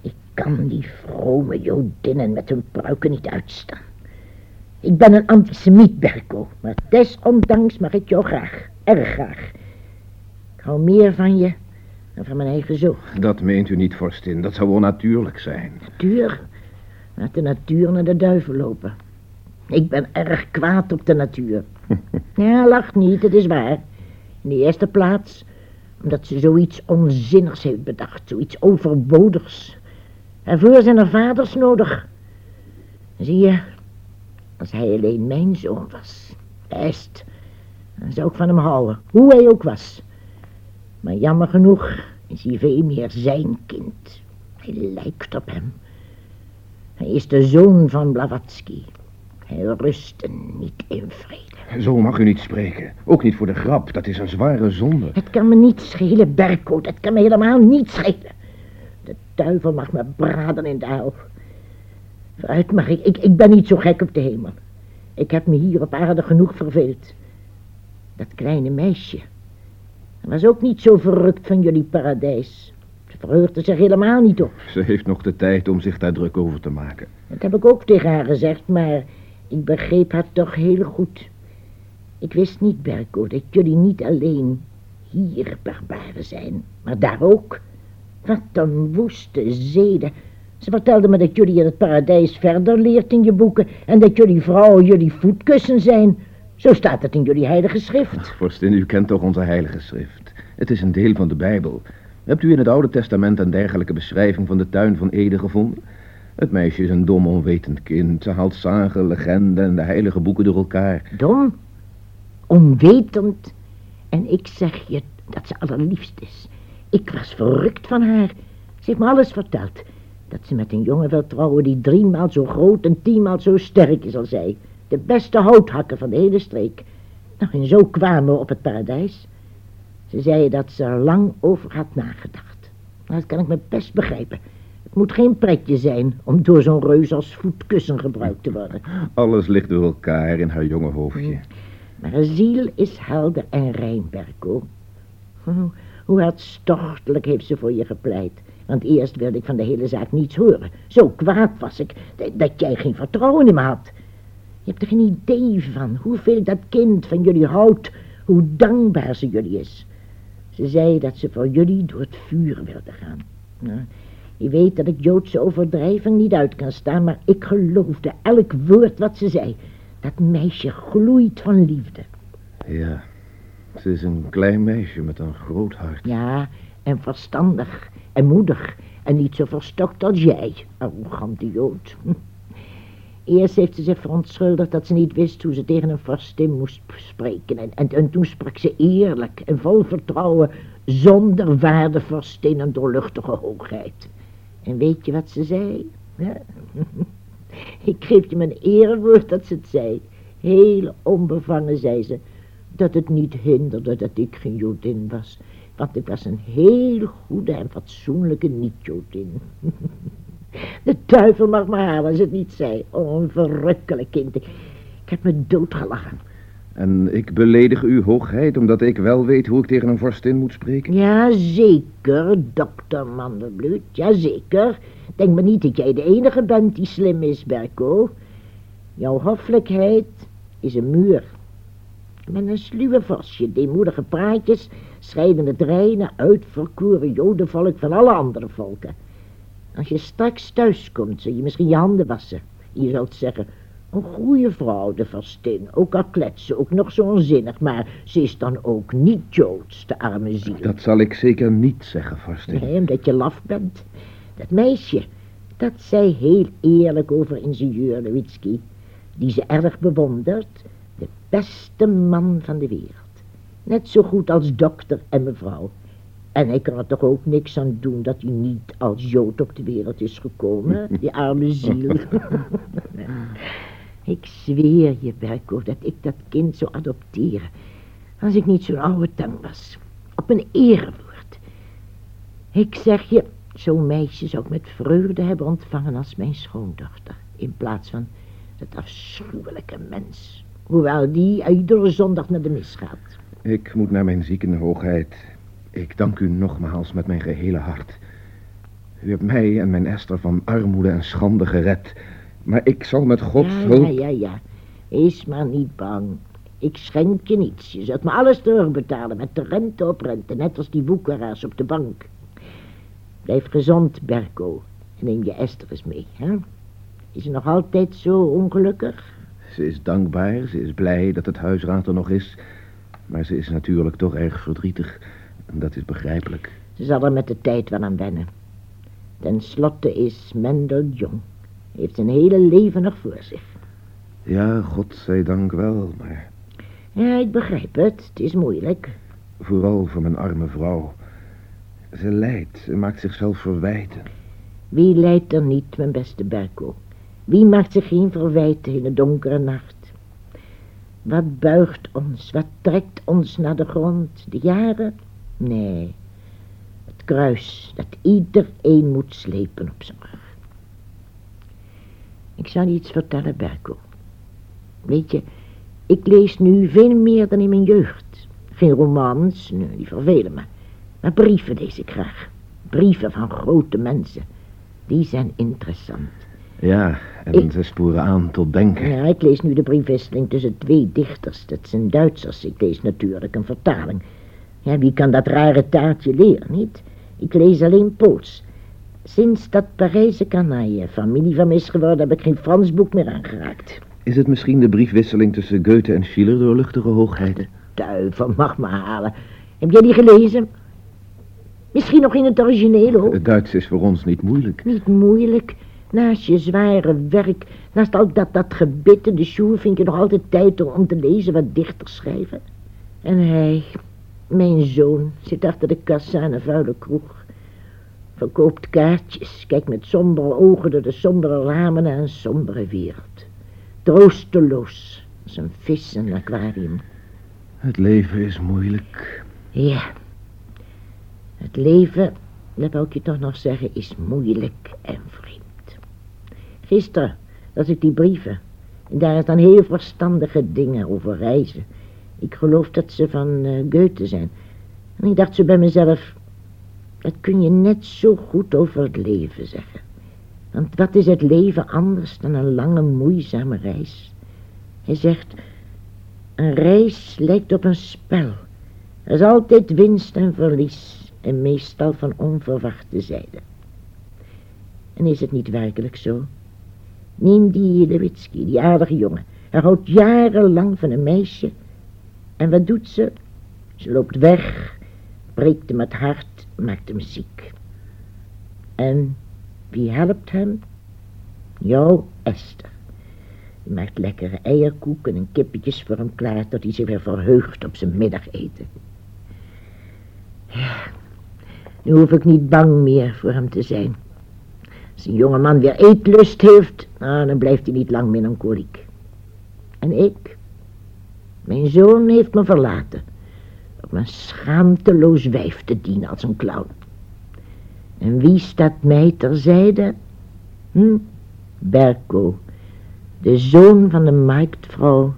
Ik kan die vrome jodinnen met hun pruiken niet uitstaan. Ik ben een antisemiet, Berko. Maar desondanks mag ik jou graag. Erg graag. Ik hou meer van je dan van mijn eigen zoon. Dat meent u niet, vorstin. Dat zou onnatuurlijk zijn. Natuur. Laat de natuur naar de duivel lopen. Ik ben erg kwaad op de natuur. Ja, lach niet, het is waar. In de eerste plaats omdat ze zoiets onzinnigs heeft bedacht, zoiets overbodigs. Daarvoor zijn er vaders nodig. Zie je, als hij alleen mijn zoon was, best, dan zou ik van hem houden, hoe hij ook was. Maar jammer genoeg is hij veel meer zijn kind. Hij lijkt op hem. Hij is de zoon van Blavatsky. Hij rust niet in vrede. Zo mag u niet spreken. Ook niet voor de grap. Dat is een zware zonde. Het kan me niet schelen, Berko. Dat kan me helemaal niet schelen. De duivel mag me braden in de hel. Vooruit mag ik. ik. Ik ben niet zo gek op de hemel. Ik heb me hier op aarde genoeg verveeld. Dat kleine meisje. was ook niet zo verrukt van jullie paradijs. Ze verheugde zich helemaal niet op. Ze heeft nog de tijd om zich daar druk over te maken. Dat heb ik ook tegen haar gezegd, maar ik begreep haar toch heel goed. Ik wist niet, Berko, dat jullie niet alleen hier barbaren zijn, maar daar ook. Wat een woeste zeden. Ze vertelde me dat jullie in het paradijs verder leert in je boeken en dat jullie vrouwen jullie voetkussen zijn. Zo staat het in jullie heilige schrift. Vorstin, u kent toch onze heilige schrift. Het is een deel van de Bijbel. Hebt u in het Oude Testament een dergelijke beschrijving van de tuin van Eden gevonden? Het meisje is een dom, onwetend kind. Ze haalt zagen, legenden en de heilige boeken door elkaar. Dom, onwetend. En ik zeg je dat ze allerliefst is. Ik was verrukt van haar. Ze heeft me alles verteld. Dat ze met een jongen wil trouwen die driemaal zo groot en tienmaal zo sterk is als zij. De beste houthakker van de hele streek. Nou, en zo kwamen we op het paradijs. Ze zei dat ze er lang over had nagedacht. Nou, dat kan ik me best begrijpen. Het moet geen pretje zijn om door zo'n reus als voetkussen gebruikt te worden. Alles ligt door elkaar in haar jonge hoofdje. Maar haar ziel is helder en rein, Berko. Hoe- Hoe hartstochtelijk heeft ze voor je gepleit. Want eerst wilde ik van de hele zaak niets horen. Zo kwaad was ik dat, dat jij geen vertrouwen in me had. Je hebt er geen idee van hoeveel dat kind van jullie houdt. Hoe dankbaar ze jullie is. Ze zei dat ze voor jullie door het vuur wilde gaan. Nou, je weet dat ik Joodse overdrijving niet uit kan staan, maar ik geloofde elk woord wat ze zei. Dat meisje gloeit van liefde. Ja, ze is een klein meisje met een groot hart. Ja, en verstandig en moedig en niet zo verstokt als jij, arrogante Jood. Eerst heeft ze zich verontschuldigd dat ze niet wist hoe ze tegen een vorstin moest spreken. En, en, en toen sprak ze eerlijk en vol vertrouwen, zonder waarde vorstin en doorluchtige hoogheid. En weet je wat ze zei? Ja. Ik geef je mijn erewoord dat ze het zei. Heel onbevangen zei ze dat het niet hinderde dat ik geen Jodin was. Want ik was een heel goede en fatsoenlijke niet-Jodin. De duivel mag me halen als het niet zei. Oh, een verrukkelijk kind. Ik, ik heb me doodgelachen. En ik beledig uw hoogheid omdat ik wel weet hoe ik tegen een vorstin moet spreken? Ja, zeker, dokter Mandelbloed. Ja, zeker. Denk maar niet dat jij de enige bent die slim is, Berko. Jouw hoffelijkheid is een muur. Met een sluwe vosje, deemoedige praatjes, scheiden het reine, uitverkoren jodenvolk van alle andere volken. Als je straks thuis komt, zul je misschien je handen wassen. Je zult zeggen, een goede vrouw, de verstin, ook al kletsen, ook nog zo onzinnig, maar ze is dan ook niet Joods, de arme ziel. Dat zal ik zeker niet zeggen, vorstin. Nee, omdat je laf bent. Dat meisje, dat zei heel eerlijk over ingenieur Lewitsky, die ze erg bewondert, de beste man van de wereld. Net zo goed als dokter en mevrouw. En hij kan er toch ook niks aan doen dat hij niet als Jood op de wereld is gekomen, die arme ziel. ik zweer je, Berko, dat ik dat kind zou adopteren, als ik niet zo'n oude tang was. Op een erewoord. Ik zeg je, zo'n meisje zou ik met vreugde hebben ontvangen als mijn schoondochter, in plaats van dat afschuwelijke mens. Hoewel die iedere zondag naar de mis gaat. Ik moet naar mijn ziekenhoogheid. Ik dank u nogmaals met mijn gehele hart. U hebt mij en mijn Esther van armoede en schande gered. Maar ik zal met Gods ja, hulp... Ja, ja, ja. Wees maar niet bang. Ik schenk je niets. Je zult me alles terugbetalen met de rente op rente, net als die woekeraars op de bank. Blijf gezond, Berko. En neem je Esther eens mee, hè? Is ze nog altijd zo ongelukkig? Ze is dankbaar, ze is blij dat het huisraad er nog is. Maar ze is natuurlijk toch erg verdrietig. En dat is begrijpelijk. Ze zal er met de tijd wel aan wennen. Ten slotte is Mendel jong. Heeft zijn hele leven nog voor zich. Ja, God zij dank wel, maar Ja, ik begrijp het. Het is moeilijk. vooral voor mijn arme vrouw. Ze lijdt, ze maakt zichzelf verwijten. Wie lijdt er niet, mijn beste Berko? Wie maakt zich geen verwijten in de donkere nacht? Wat buigt ons, wat trekt ons naar de grond? De jaren? Nee, het kruis dat iedereen moet slepen op zijn rug. Ik zal je iets vertellen, Berko. Weet je, ik lees nu veel meer dan in mijn jeugd. Geen romans, nee, die vervelen me. Maar brieven lees ik graag. Brieven van grote mensen. Die zijn interessant. Ja, en Ik- ze sporen aan tot denken. Ja, ik lees nu de briefwisseling tussen twee dichters. Dat zijn Duitsers. Ik lees natuurlijk een vertaling. Ja, wie kan dat rare taartje leren, niet? Ik lees alleen Pools. Sinds dat Parijse kanaille familie van me is geworden, heb ik geen Frans boek meer aangeraakt. Is het misschien de briefwisseling tussen Goethe en Schiller door luchtige hoogheid? Duivel, mag me halen. Heb jij die gelezen? Misschien nog in het origineel, hoor. Het Duits is voor ons niet moeilijk. Niet moeilijk. Naast je zware werk, naast al dat, dat gebit de sjoer, vind je nog altijd tijd om, om te lezen wat dichters schrijven. En hij, mijn zoon, zit achter de kassa aan een vuile kroeg. Verkoopt kaartjes, kijkt met sombere ogen door de sombere ramen naar een sombere wereld. Troosteloos, als een vis in een aquarium. Het leven is moeilijk. Ja, het leven, dat wil ik je toch nog zeggen, is moeilijk en vreemd. Gisteren las ik die brieven. En daar staan heel verstandige dingen over reizen. Ik geloof dat ze van eh, Goethe zijn. En ik dacht zo bij mezelf, dat kun je net zo goed over het leven zeggen. Want wat is het leven anders dan een lange, moeizame reis? Hij zegt, een reis lijkt op een spel. Er is altijd winst en verlies en meestal van onverwachte zijde. En is het niet werkelijk zo? Neem die Lewitsky, die aardige jongen. Hij houdt jarenlang van een meisje. En wat doet ze? Ze loopt weg, breekt hem het hart, maakt hem ziek. En wie helpt hem? Jouw Esther. Die maakt lekkere eierkoeken en kippetjes voor hem klaar... tot hij zich weer verheugt op zijn middageten. Ja, nu hoef ik niet bang meer voor hem te zijn. Als een jongeman weer eetlust heeft... Nou, dan blijft hij niet lang melancholiek. En ik? Mijn zoon heeft me verlaten. Om een schaamteloos wijf te dienen als een clown. En wie staat mij terzijde? Hm? Berko, de zoon van de marktvrouw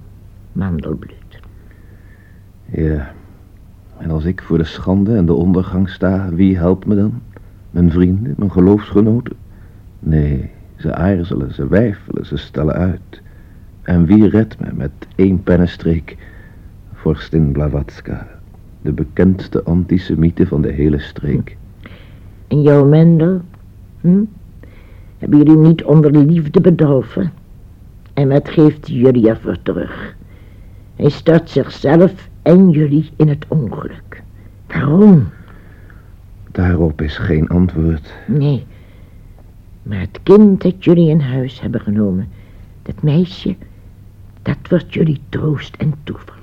Mandelbloed. Ja. En als ik voor de schande en de ondergang sta, wie helpt me dan? Mijn vrienden, mijn geloofsgenoten? Nee, ze aarzelen, ze wijfelen, ze stellen uit. En wie redt me met één pennenstreek? Vorstin Blavatska, de bekendste antisemiete van de hele streek. En jouw Mendel? Hm? Hebben jullie niet onder de liefde bedolven? En wat geeft jullie ervoor terug? Hij stort zichzelf en jullie in het ongeluk. Waarom? Daarop is geen antwoord. Nee, maar het kind dat jullie in huis hebben genomen, dat meisje, dat wordt jullie troost en toevlucht.